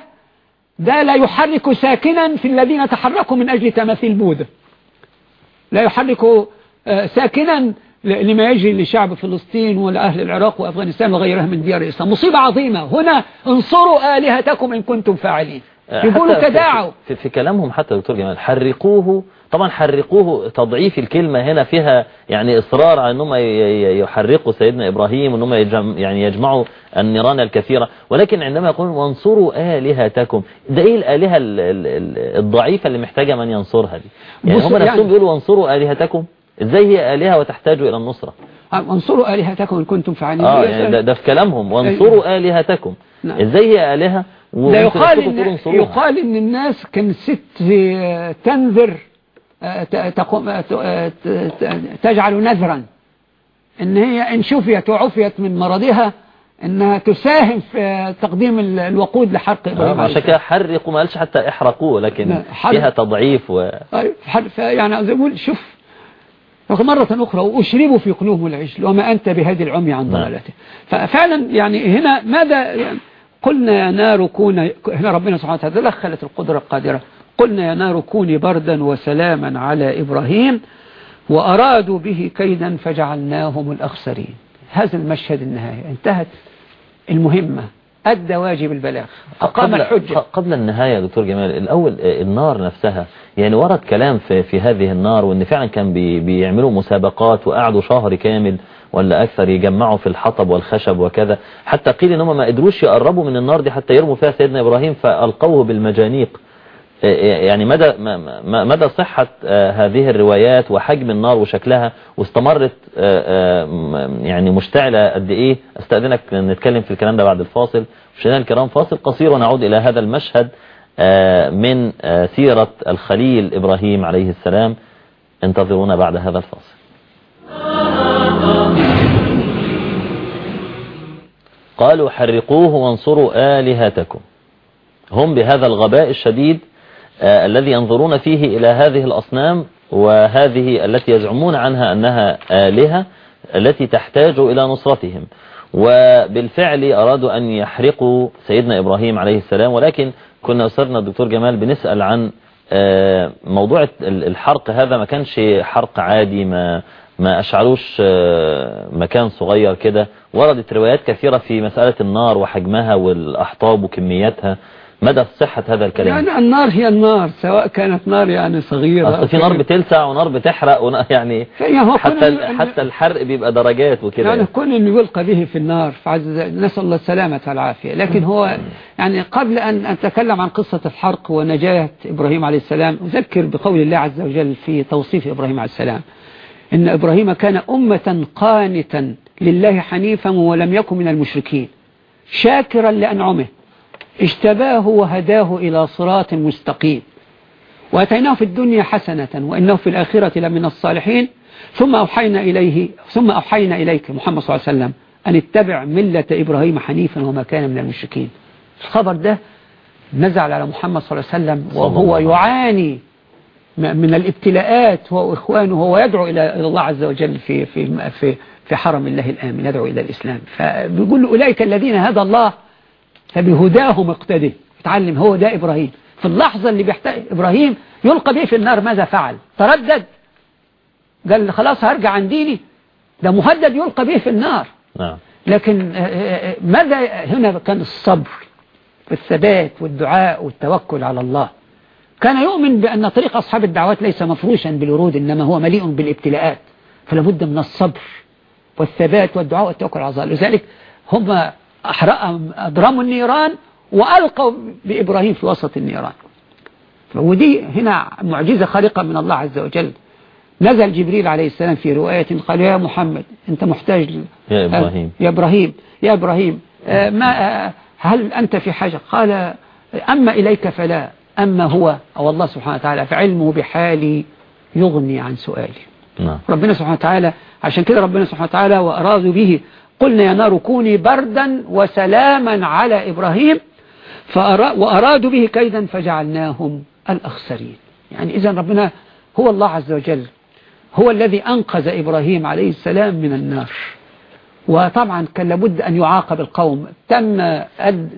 ده لا يحرك ساكنا في الذين تحركوا من أجل تماثيل بوذا لا يحرك آه، ساكنا لما يجري لشعب فلسطين ولأهل العراق وأفغانستان وغيرها من ديار الإسلام. مصيبة عظيمة. هنا انصروا آلهتكم إن كنتم فاعلين. يقولوا حتى في- تداعوا. في, في كلامهم حتى دكتور جمال حرقوه. طبعا حرقوه تضعيف الكلمة هنا فيها يعني إصرار على أنهم يحرقوا سيدنا إبراهيم وأنهم يجم يعني يجمعوا النيران الكثيرة. ولكن عندما يقولون وانصروا آلهتكم ده إيه الآلهة ال- ال- ال- الضعيفة اللي محتاجة من ينصرها دي؟ يعني هم يعني- نفسهم بيقولوا وانصروا آلهتكم؟ إزاي هي آلهة وتحتاج إلى النصرة؟ انصروا آلهتكم إن كنتم فاعلين. آه يعني ده, ده في كلامهم. وانصروا آلهتكم. نعم. إزاي هي آلهة؟ ده وانتوا يقال إن؟ يقال إن الناس كان ست آه، تنذر آه، تقوم- آه، تجعل نذرا. إن هي إن شفيت وعفيت من مرضها إنها تساهم في تقديم ال- الوقود لحرق عليه عشان كده حرقوا ما قالش حتى احرقوه لكن لا،. فيها تضعيف و... طيب يعني زي ما بقول شوف مرة أخرى وأشربوا في قلوبهم العجل وما أنت بهذه العمي عن نعم. ضلالته. ففعلا يعني هنا ماذا يعني قلنا يا نار كوني هنا ربنا سبحانه وتعالى تدخلت القدرة القادرة. قلنا يا نار كوني بردا وسلاما على إبراهيم وأرادوا به كيدا فجعلناهم الأخسرين. هذا المشهد النهاية انتهت المهمة. أدى واجب البلاغ أقام قبل, الحجة. قبل النهاية دكتور جمال الأول آه، النار نفسها يعني ورد كلام في, في هذه النار وإن فعلا كان بي بيعملوا مسابقات وقعدوا شهر كامل ولا أكثر يجمعوا في الحطب والخشب وكذا حتى قيل إن هم ما قدروش يقربوا من النار دي حتى يرموا فيها سيدنا إبراهيم فألقوه بالمجانيق. يعني مدى مدى صحة هذه الروايات وحجم النار وشكلها واستمرت يعني مشتعلة قد إيه؟ أستأذنك نتكلم في الكلام ده بعد الفاصل. مشاهدينا الكرام فاصل قصير ونعود إلى هذا المشهد من سيرة الخليل إبراهيم عليه السلام. انتظرونا بعد هذا الفاصل. قالوا حرقوه وانصروا آلهتكم. هم بهذا الغباء الشديد آه الذي ينظرون فيه إلى هذه الأصنام وهذه التي يزعمون عنها أنها آلهة التي تحتاج إلى نصرتهم. وبالفعل أرادوا أن يحرقوا سيدنا إبراهيم عليه السلام ولكن كنا أستاذنا الدكتور جمال بنسأل عن آه موضوع الحرق. هذا ما كانش حرق عادي ما ما أشعلوش آه مكان صغير كده. وردت روايات كثيرة في مسألة النار وحجمها والأحطاب وكمياتها. مدى صحة هذا الكلام؟ يعني النار هي النار سواء كانت نار يعني صغيرة أصل في نار بتلسع ونار بتحرق ونار يعني حتى حتى الحرق بيبقى درجات وكده يعني كون إنه يلقى به في النار نسأل الله السلامة والعافية. لكن هو يعني قبل أن أتكلم عن قصة الحرق ونجاة إبراهيم عليه السلام أذكر بقول الله عز وجل في توصيف إبراهيم عليه السلام. إن إبراهيم كان أمة قانتا لله حنيفا ولم يكن من المشركين شاكرا لأنعمه. اجتباه وهداه إلى صراط مستقيم. وأتيناه في الدنيا حسنة وإنه في الآخرة لمن الصالحين. ثم أوحينا إليه ثم أوحينا إليك محمد صلى الله عليه وسلم أن اتبع ملة إبراهيم حنيفا وما كان من المشركين. الخبر ده نزل على محمد صلى الله عليه وسلم وهو يعاني من الابتلاءات هو وإخوانه وهو يدعو إلى الله عز وجل في في في في حرم الله الآمن يدعو إلى الإسلام. فبيقول أولئك الذين هدى الله فبهداه مقتدي اتعلم هو ده إبراهيم. في اللحظة اللي بيحتاج إبراهيم يلقى به في النار ماذا فعل؟ تردد. قال خلاص هرجع عن ديني. ده مهدد يلقى به في النار. نعم. لكن ماذا؟ هنا كان الصبر والثبات والدعاء والتوكل على الله. كان يؤمن بأن طريق أصحاب الدعوات ليس مفروشا بالورود إنما هو مليء بالابتلاءات. فلا بد من الصبر والثبات والدعاء والتوكل على الله. لذلك هم أضرموا النيران وألقوا بإبراهيم في وسط النيران. ودي هنا معجزة خارقة من الله عز وجل. نزل جبريل عليه السلام في رواية قال يا محمد أنت محتاج يا إبراهيم. يا إبراهيم يا إبراهيم ما هل أنت في حاجة؟ قال أما إليك فلا أما هو؟ أو الله سبحانه وتعالى فعلمه بحالي يغني عن سؤالي. نعم. ربنا سبحانه وتعالى عشان كده ربنا سبحانه وتعالى وأرادوا به قلنا يا نار كوني بردا وسلاما على إبراهيم وأرادوا به كيدا فجعلناهم الأخسرين. يعني إذا ربنا هو الله عز وجل هو الذي أنقذ إبراهيم عليه السلام من النار. وطبعا كان لابد أن يعاقب القوم. تم أد...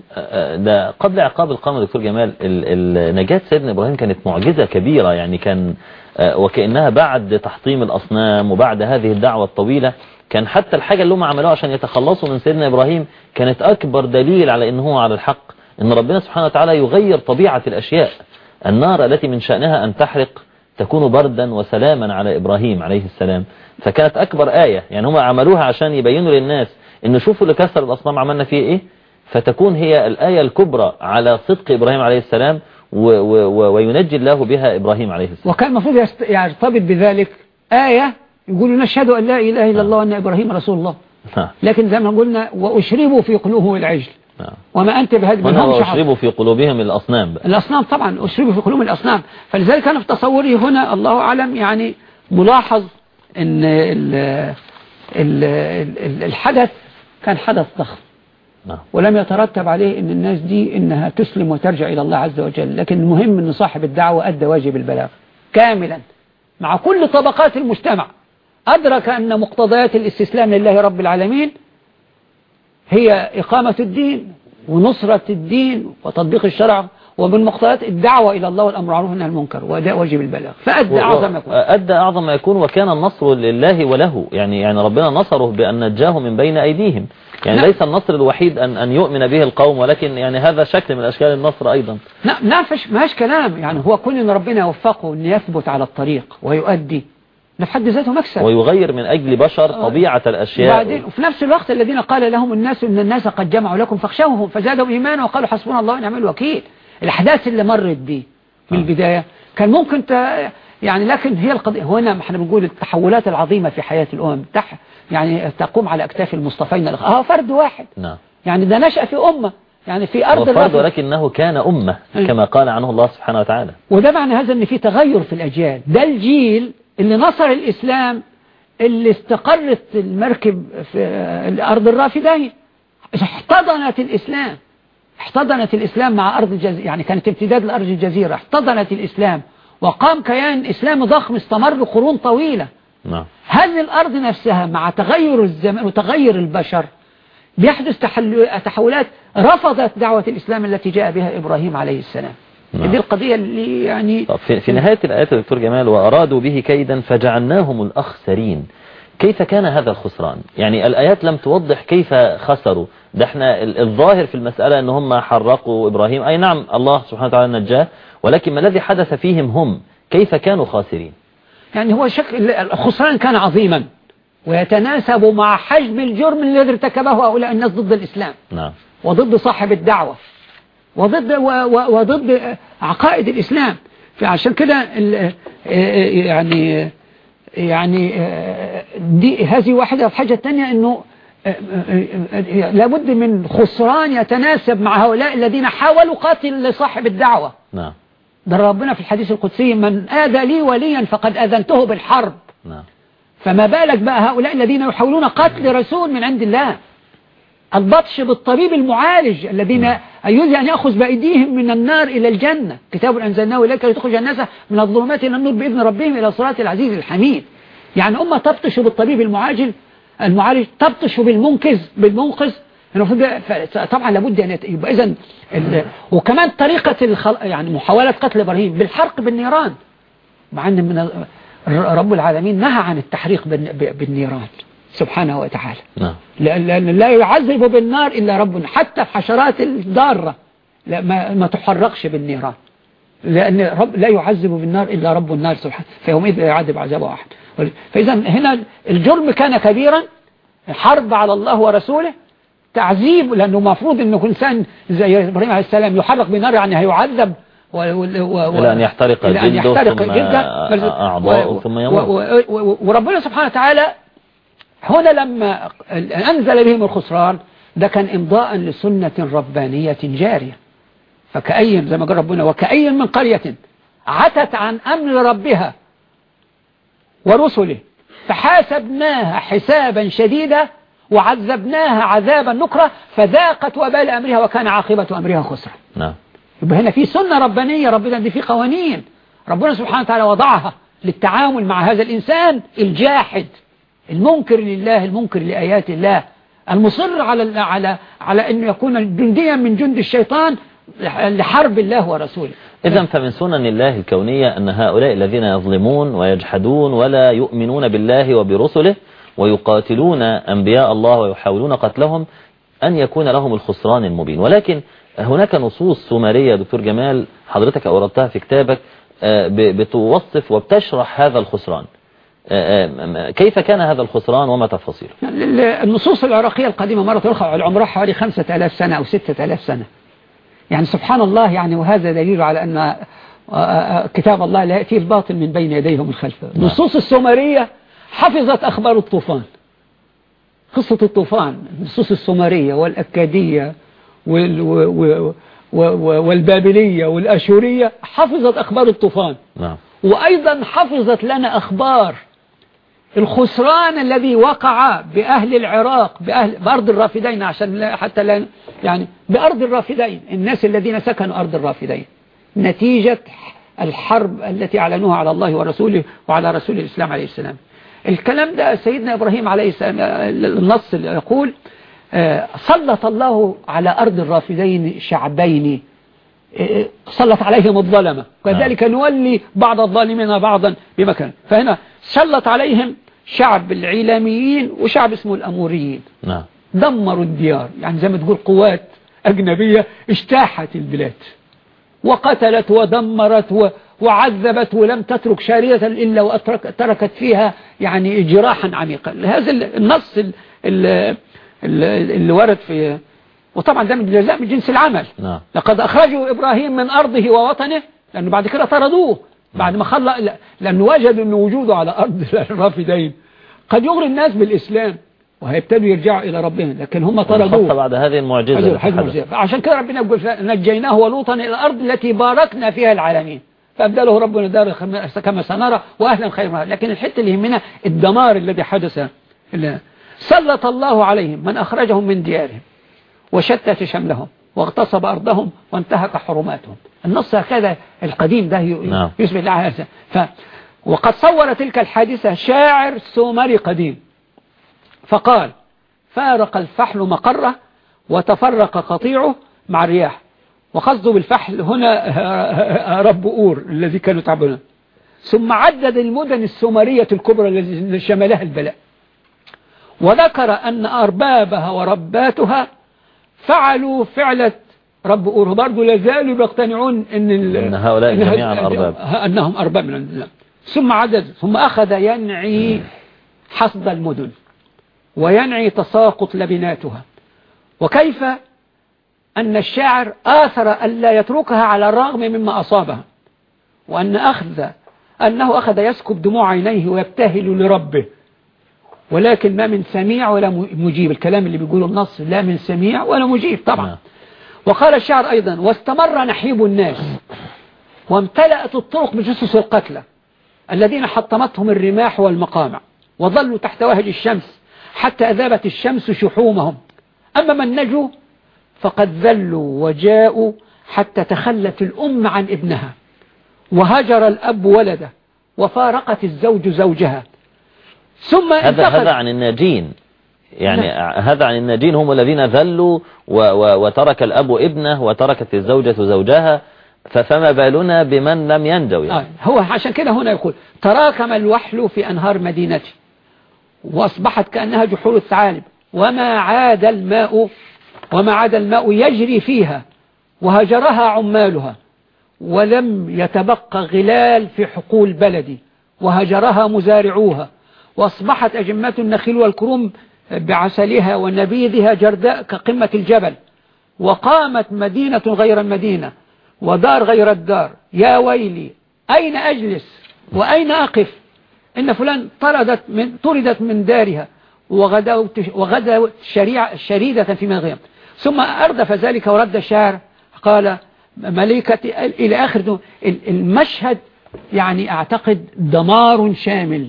ده قبل عقاب القوم دكتور جمال ال ال نجاة سيدنا إبراهيم كانت معجزة كبيرة. يعني كان وكأنها بعد تحطيم الأصنام وبعد هذه الدعوة الطويلة كان حتى الحاجة اللي هم عملوها عشان يتخلصوا من سيدنا إبراهيم كانت أكبر دليل على أنه هو على الحق. أن ربنا سبحانه وتعالى يغير طبيعة الأشياء. النار التي من شأنها أن تحرق تكون بردا وسلاما على إبراهيم عليه السلام. فكانت أكبر آية. يعني هم عملوها عشان يبينوا للناس أن شوفوا اللي كسر الأصنام عملنا فيه إيه؟ فتكون هي الآية الكبرى على صدق إبراهيم عليه السلام و و وينجي الله بها إبراهيم عليه السلام. وكان المفروض يرتبط بذلك آية يقولوا نشهد أن لا إله إلا الله وأن إبراهيم رسول الله. لكن زي ما قلنا وأشربوا في قلوبهم العجل. وما أنت بهذه منهم أشربوا في قلوبهم الأصنام. بقى. الأصنام طبعا أشربوا في قلوبهم الأصنام. فلذلك أنا في تصوري هنا الله أعلم يعني ملاحظ أن ال ال ال الحدث كان حدث ضخم. ولم يترتب عليه أن الناس دي أنها تسلم وترجع إلى الله عز وجل. لكن المهم أن صاحب الدعوة أدى واجب البلاغ. كاملا. مع كل طبقات المجتمع. أدرك أن مقتضيات الاستسلام لله رب العالمين هي إقامة الدين ونصرة الدين وتطبيق الشرع ومن مقتضيات الدعوة إلى الله والأمر معروف عن المنكر وأداء واجب البلاغ. فأدى أعظم ما يكون. أدى أعظم ما يكون وكان النصر لله وله. يعني يعني ربنا نصره بأن نجاه من بين أيديهم. يعني نعم. ليس النصر الوحيد أن أن يؤمن به القوم ولكن يعني هذا شكل من أشكال النصر أيضا. نعم نعم فش ماش كلام. يعني هو كل ان ربنا يوفقه أن يثبت على الطريق ويؤدي ده في حد ذاته مكسب. ويغير من أجل بشر طبيعة الأشياء. وبعدين وفي نفس الوقت الذين قال لهم الناس إن الناس قد جمعوا لكم فاخشوهم فزادهم إيمانا وقالوا حسبنا الله ونعم الوكيل. الأحداث اللي مرت دي من آه. البداية كان ممكن ت... يعني لكن هي القضية هنا إحنا بنقول التحولات العظيمة في حياة الأمم تح... يعني تقوم على أكتاف المصطفين الأخ- آه فرد واحد. نعم. يعني ده نشأ في أمة. يعني في أرض الرافد ولكنه كان أمة أي. كما قال عنه الله سبحانه وتعالى. وده معنى هذا إن في تغير في الأجيال. ده الجيل اللي نصر الإسلام اللي استقرت المركب في الأرض الرافدين احتضنت الإسلام احتضنت الإسلام مع أرض الجزيرة يعني كانت امتداد لأرض الجزيرة احتضنت الإسلام وقام كيان إسلامي ضخم استمر قرون طويلة. نعم. هذه الأرض نفسها مع تغير الزمان وتغير البشر بيحدث تحولات رفضت دعوة الإسلام التي جاء بها إبراهيم عليه السلام. نعم. دي القضية اللي يعني طب في, في نهاية الآيات يا دكتور جمال وأرادوا به كيدا فجعلناهم الأخسرين. كيف كان هذا الخسران؟ يعني الآيات لم توضح كيف خسروا. ده إحنا ال- الظاهر في المسألة إن هم حرقوا إبراهيم. أي نعم الله سبحانه وتعالى نجاه ولكن ما الذي حدث فيهم هم؟ كيف كانوا خاسرين؟ يعني هو شكل الخسران كان عظيما ويتناسب مع حجم الجرم الذي ارتكبه هؤلاء الناس ضد الإسلام. نعم. وضد صاحب الدعوة. وضد وضد عقائد الإسلام. فعشان كده ال- يعني يعني دي هذه واحدة. الحاجة الثانية أنه لابد من خسران يتناسب مع هؤلاء الذين حاولوا قتل صاحب الدعوة. نعم. ده ربنا في الحديث القدسي من آذى لي وليا فقد أذنته بالحرب. نعم. فما بالك بقى هؤلاء الذين يحاولون قتل رسول من عند الله؟ البطش بالطبيب المعالج الذين يريد أن يأخذ بأيديهم من النار إلى الجنة. كتاب أنزلناه إليك لتخرج الناس من الظلمات إلى النور بإذن ربهم إلى صراط العزيز الحميد. يعني أمة تبطش بالطبيب المعالج المعالج تبطش بالمنقذ بالمنقذ. طبعا لابد أن يبقى إذن وكمان طريقة الخل... يعني محاولة قتل إبراهيم بالحرق بالنيران. مع أن من رب العالمين نهى عن التحريق بالنيران. سبحانه وتعالى. نعم. لأن لا يعذب بالنار إلا ربنا حتى في حشرات الضارة. لا ما, ما تحرقش بالنيران. لأن رب لا يعذب بالنار إلا رب النار سبحانه. فيومئذ لا يعذب عذابه أحد. فإذا هنا الجرم كان كبيرا حرب على الله ورسوله تعذيب لأنه مفروض أنه إنسان زي إبراهيم عليه السلام يحرق بنار يعني هيعذب و و و إلى أن يحترق جلده ثم و- ثم يموت. وربنا سبحانه وتعالى هنا لما أنزل بهم الخسران ده كان إمضاء لسنة ربانية جارية. فكأي زي ما قال ربنا وكأي من قرية عتت عن أمر ربها ورسله فحاسبناها حسابا شديدا وعذبناها عذابا نكرا فذاقت وبال أمرها وكان عاقبة أمرها خسرا. نعم. يبقى هنا في سنة ربانية ربنا دي في قوانين. ربنا سبحانه وتعالى وضعها للتعامل مع هذا الإنسان الجاحد. المنكر لله المنكر لآيات الله. المصر على على على أنه يكون جنديا من جند الشيطان لحرب الله ورسوله. إذا فمن سنن الله الكونية أن هؤلاء الذين يظلمون ويجحدون ولا يؤمنون بالله وبرسله ويقاتلون أنبياء الله ويحاولون قتلهم أن يكون لهم الخسران المبين. ولكن هناك نصوص سومرية دكتور جمال حضرتك أوردتها في كتابك آه، بتوصف وبتشرح هذا الخسران. كيف كان هذا الخسران وما تفاصيله؟ النصوص العراقية القديمة مرة تلقى العمرها حوالي خمسة آلاف سنة أو ستة آلاف سنة. يعني سبحان الله يعني وهذا دليل على أن آه، آه، كتاب الله لا يأتي الباطل من بين يديه ومن خلفه. النصوص السومرية حفظت أخبار الطوفان قصة الطوفان النصوص السومرية والأكادية وال و و والبابلية والأشورية حفظت أخبار الطوفان. نعم. وأيضا حفظت لنا أخبار الخسران الذي وقع بأهل العراق بأهل بأرض الرافدين عشان لا حتى لا يعني بأرض الرافدين الناس الذين سكنوا أرض الرافدين. نتيجة الحرب التي أعلنوها على الله ورسوله وعلى رسول الإسلام عليه السلام. الكلام ده سيدنا إبراهيم عليه السلام النص اللي يقول آه، سلط الله على أرض الرافدين شعبين آه، سلط عليهم الظلمة. وكذلك نولي بعض الظالمين بعضا بمكان. فهنا سلط عليهم شعب العيلاميين وشعب اسمه الأموريين. نعم. دمروا الديار. يعني زي ما تقول قوات أجنبية اجتاحت البلاد. وقتلت ودمرت و وعذبت ولم تترك شارية إلا وتركت فيها يعني جراحا عميقا. هذا النص اللي, اللي ورد في وطبعا ده من جزاء من جنس العمل. نعم. لقد أخرجوا إبراهيم من أرضه ووطنه لأنه بعد كده طردوه. بعد ما خلق لأنه وجد أن وجوده على أرض الرافدين. قد يغري الناس بالإسلام وهيبتدوا يرجعوا إلى ربهم لكن هم طردوه. بعد هذه المعجزة. عشان كده ربنا يقول نجيناه ولوطا إلى الأرض التي باركنا فيها العالمين. فأبدله ربنا دار كما سنرى وأهلا خير لكن الحتة اللي يهمنا الدمار الذي حدث سلط الله عليهم من أخرجهم من ديارهم وشتت شملهم. واغتصب أرضهم وانتهك حرماتهم. النص هكذا القديم ده نعم. يثبت لها هذا. ف وقد صور تلك الحادثة شاعر سومري قديم. فقال فارق الفحل مقره وتفرق قطيعه مع الرياح. وقصده بالفحل هنا رب أور الذي كانوا يعبدونه ثم عدد المدن السومرية الكبرى التي شملها البلاء. وذكر أن أربابها ورباتها فعلوا فعلة رب أور. برضو لازالوا يقتنعون إن, إن هؤلاء جميعا أرباب. أنهم أرباب من عند الله ثم عدد ثم أخذ ينعي حصد المدن وينعي تساقط لبناتها. وكيف أن الشاعر آثر ألا يتركها على الرغم مما أصابها؟ وأن أخذ أنه أخذ يسكب دموع عينيه ويبتهل لربه. ولكن ما من سميع ولا مجيب. الكلام اللي بيقوله النص لا من سميع ولا مجيب طبعا. نعم. وقال الشعر أيضا واستمر نحيب الناس وامتلأت الطرق بجثث القتلى الذين حطمتهم الرماح والمقامع وظلوا تحت وهج الشمس حتى أذابت الشمس شحومهم. أما من نجوا فقد ذلوا وجاءوا حتى تخلت الأم عن ابنها وهجر الأب ولده وفارقت الزوج زوجها. ثم هذا هذا عن الناجين. يعني لا. هذا عن الناجين. هم الذين ذلوا وترك الأب ابنه وتركت الزوجة زوجها. ففما بالنا بمن لم ينجو يعني. آه هو عشان كده هنا يقول تراكم الوحل في أنهار مدينته وأصبحت كأنها جحور الثعالب. وما عاد الماء وما عاد الماء يجري فيها. وهجرها عمالها. ولم يتبقى غلال في حقول بلدي. وهجرها مزارعوها. وأصبحت أجمات النخيل والكروم بعسلها ونبيذها جرداء كقمة الجبل. وقامت مدينة غير المدينة ودار غير الدار. يا ويلي أين أجلس؟ وأين أقف؟ إن فلان طردت من طردت من دارها وغدوت وغدوت شريدة في مغيم ثم أردف ذلك ورد الشعر قال ملكة إلى آخر المشهد يعني أعتقد دمار شامل.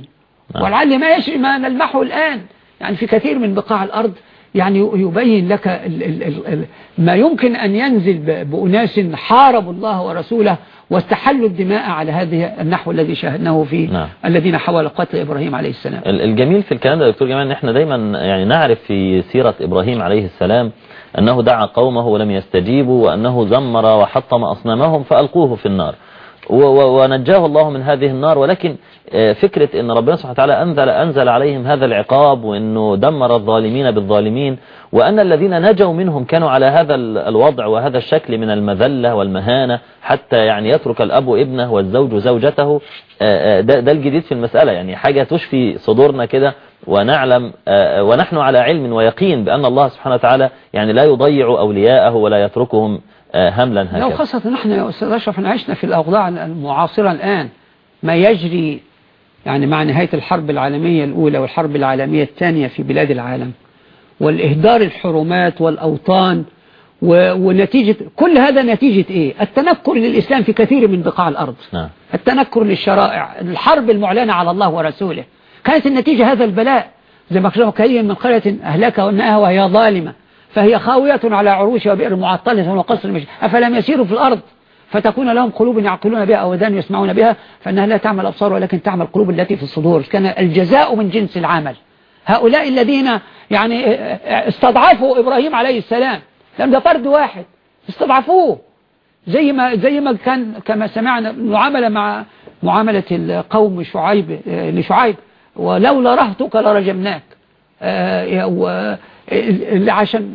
ولعل ما يشري ما نلمحه الآن. يعني في كثير من بقاع الأرض يعني يبين لك ال ال ال ما يمكن أن ينزل بأناس حاربوا الله ورسوله واستحلوا الدماء على هذه النحو الذي شاهدناه في نعم. الذين حاولوا قتل إبراهيم عليه السلام. الجميل في الكلام ده دكتور جمال إن إحنا دايما يعني نعرف في سيرة إبراهيم عليه السلام أنه دعا قومه ولم يستجيبوا وأنه زمر وحطم أصنامهم فألقوه في النار. ونجاه الله من هذه النار ولكن آه، فكرة إن ربنا سبحانه وتعالى أنزل, أنزل عليهم هذا العقاب وأنه دمر الظالمين بالظالمين وأن الذين نجوا منهم كانوا على هذا الوضع وهذا الشكل من المذلة والمهانة حتى يعني يترك الأب ابنه والزوج زوجته. آه، آه، ده, ده الجديد في المسألة يعني حاجة تشفي صدورنا كده ونعلم ونحن على علم ويقين بأن الله سبحانه وتعالى يعني لا يضيع أولياءه ولا يتركهم هملا هكذا. لو خاصة نحن يا أستاذ أشرف عشنا في الأوضاع المعاصرة الآن ما يجري يعني مع نهاية الحرب العالمية الأولى والحرب العالمية الثانية في بلاد العالم والإهدار الحرمات والأوطان ونتيجة كل هذا نتيجة إيه؟ التنكر للإسلام في كثير من بقاع الأرض. نعم. التنكر للشرائع الحرب المعلنة على الله ورسوله. كانت النتيجة هذا البلاء زي ما كشفوا كأي من قرية أهلكها وأنها وهي ظالمة. فهي خاوية على عروشها وبئر معطلة وقصر مش أفلم يسيروا في الأرض؟ فتكون لهم قلوب يعقلون بها أو ودان يسمعون بها فإنها لا تعمل أبصار ولكن تعمل القلوب التي في الصدور. كان الجزاء من جنس العمل. هؤلاء الذين يعني استضعفوا إبراهيم عليه السلام. لم ده فرد واحد. استضعفوه. زي ما زي ما كان كما سمعنا معاملة مع معاملة القوم شعيب لشعيب. ولولا رهتك لرجمناك. آه، عشان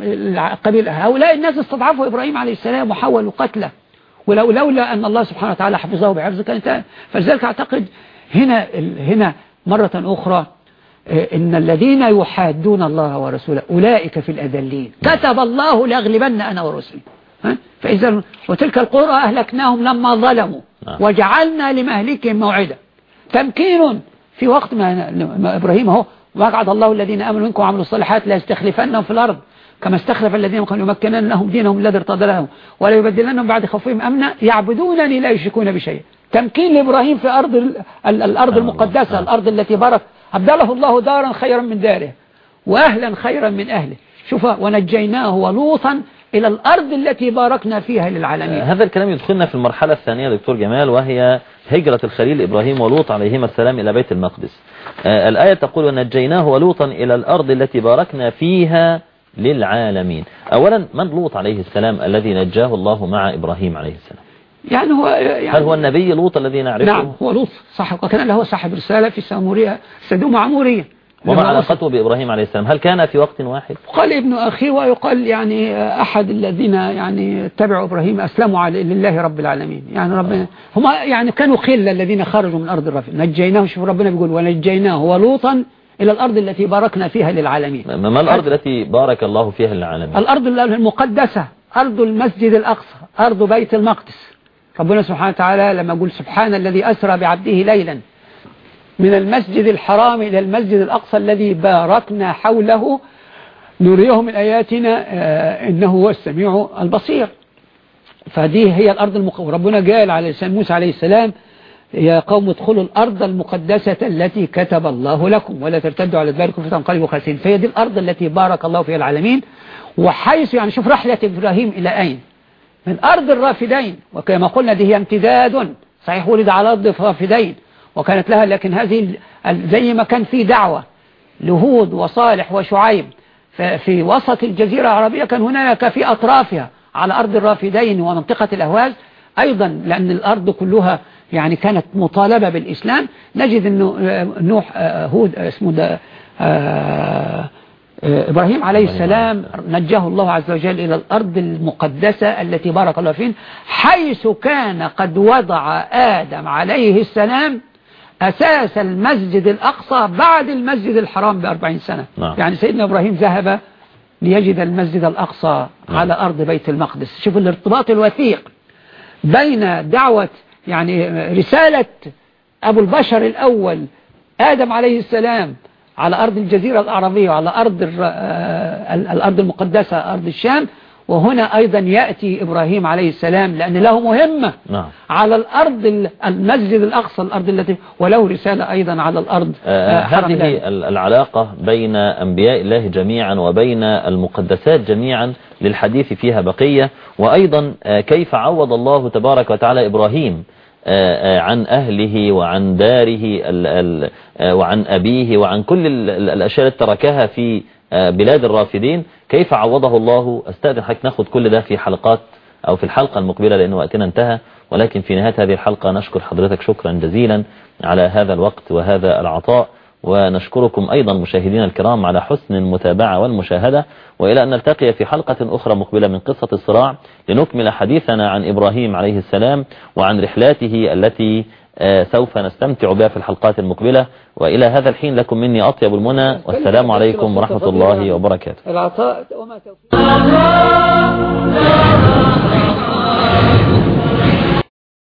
قبيل. هؤلاء الناس استضعفوا إبراهيم عليه السلام وحاولوا قتله ولو لولا أن الله سبحانه وتعالى حفظه بحفظه كان انتهى فلذلك أعتقد هنا هنا مرة أخرى إن الذين يحادون الله ورسوله أولئك في الأذلين. كتب الله لأغلبن أنا ورسلي. فإذا وتلك القرى أهلكناهم لما ظلموا. نعم. وجعلنا لمهلكهم موعدا. تمكين في وقت ما إبراهيم هو وقعد الله الذين آمنوا منكم وعملوا الصالحات لا يستخلفنهم في الأرض كما استخلف الذين قالوا يمكنن لهم دينهم الذي ارتضى لهم ولا يبدلنهم بعد خوفهم أمنا يعبدونني لا يشركون بشيء تمكين لإبراهيم في أرض الأرض. المقدسة. الأرض التي بارك أبدله الله دارا خيرا من داره وأهلا خيرا من أهله شوف ونجيناه ولوطا إلى الأرض التي باركنا فيها للعالمين. هذا الكلام يدخلنا في المرحلة الثانية دكتور جمال وهي هجرة الخليل إبراهيم ولوط عليهما السلام إلى بيت المقدس. آه، الآية تقول ونجيناه ولوطا إلى الأرض التي باركنا فيها للعالمين. أولا من لوط عليه السلام الذي نجاه الله مع إبراهيم عليه السلام؟ يعني هو يعني هل هو النبي لوط الذي نعرفه؟ نعم هو لوط صح وكان له صاحب رسالة في ساموريا سدوم عمورية وما علاقته بإبراهيم عليه السلام؟ هل كان في وقت واحد؟ قال ابن أخي ويقال يعني أحد الذين يعني تبعوا إبراهيم أسلموا لله رب العالمين. يعني ربنا هم يعني كانوا خلة الذين خرجوا من أرض الرفيق نجيناه شوف ربنا بيقول ونجيناه ولوطا إلى الأرض التي باركنا فيها للعالمين. ما الأرض التي بارك الله فيها للعالمين؟ الأرض المقدسة أرض المسجد الأقصى أرض بيت المقدس. ربنا سبحانه وتعالى لما يقول سبحان الذي أسرى بعبده ليلا. من المسجد الحرام إلى المسجد الأقصى الذي باركنا حوله نريه من آياتنا آه، إنه هو السميع البصير. فدي هي الأرض المقدسة ربنا قال على لسان موسى عليه السلام يا قوم ادخلوا الأرض المقدسة التي كتب الله لكم ولا ترتدوا على ذلك فتنقلبوا خاسرين. فهي دي الأرض التي بارك الله فيها العالمين. وحيث يعني شوف رحلة إبراهيم إلى أين؟ من أرض الرافدين. وكما قلنا دي هي امتداد. صحيح ولد على أرض الرافدين. وكانت لها لكن هذه زي ما كان في دعوة لهود وصالح وشعيب في وسط الجزيرة العربية كان هناك في أطرافها على أرض الرافدين ومنطقة الأهواز أيضا لأن الأرض كلها يعني كانت مطالبة بالإسلام. نجد أنه نوح آه، هود اسمه ده آه، آه، إبراهيم عليه السلام. نجاه الله عز وجل إلى الأرض المقدسة التي بارك الله فيه حيث كان قد وضع آدم عليه السلام أساس المسجد الأقصى بعد المسجد الحرام بأربعين سنة نعم. يعني سيدنا إبراهيم ذهب ليجد المسجد الأقصى نعم. على أرض بيت المقدس شوف الارتباط الوثيق بين دعوة يعني رسالة أبو البشر الأول آدم عليه السلام على أرض الجزيرة العربية وعلى أرض آه، الأرض المقدسة أرض الشام وهنا أيضا يأتي إبراهيم عليه السلام لأن له مهمة نعم. على الأرض المسجد الأقصى الأرض التي وله رسالة أيضا على الأرض آه, آه، هذه العلاقة بين أنبياء الله جميعا وبين المقدسات جميعا للحديث فيها بقية وأيضا آه كيف عوض الله تبارك وتعالى إبراهيم آه، عن أهله وعن داره وعن أبيه وعن كل الأشياء التي تركها في بلاد الرافدين. كيف عوضه الله؟ أستاذن حضرتك ناخد كل ده في حلقات أو في الحلقة المقبلة لأن وقتنا انتهى. ولكن في نهاية هذه الحلقة نشكر حضرتك شكرا جزيلا على هذا الوقت وهذا العطاء. ونشكركم أيضا مشاهدينا الكرام على حسن المتابعة والمشاهدة. وإلى أن نلتقي في حلقة أخرى مقبلة من قصة الصراع لنكمل حديثنا عن إبراهيم عليه السلام وعن رحلاته التي آه، سوف نستمتع بها في الحلقات المقبلة. وإلى هذا الحين لكم مني أطيب المنى. والسلام عليكم ورحمة الله وبركاته. العطاء وما توفيق.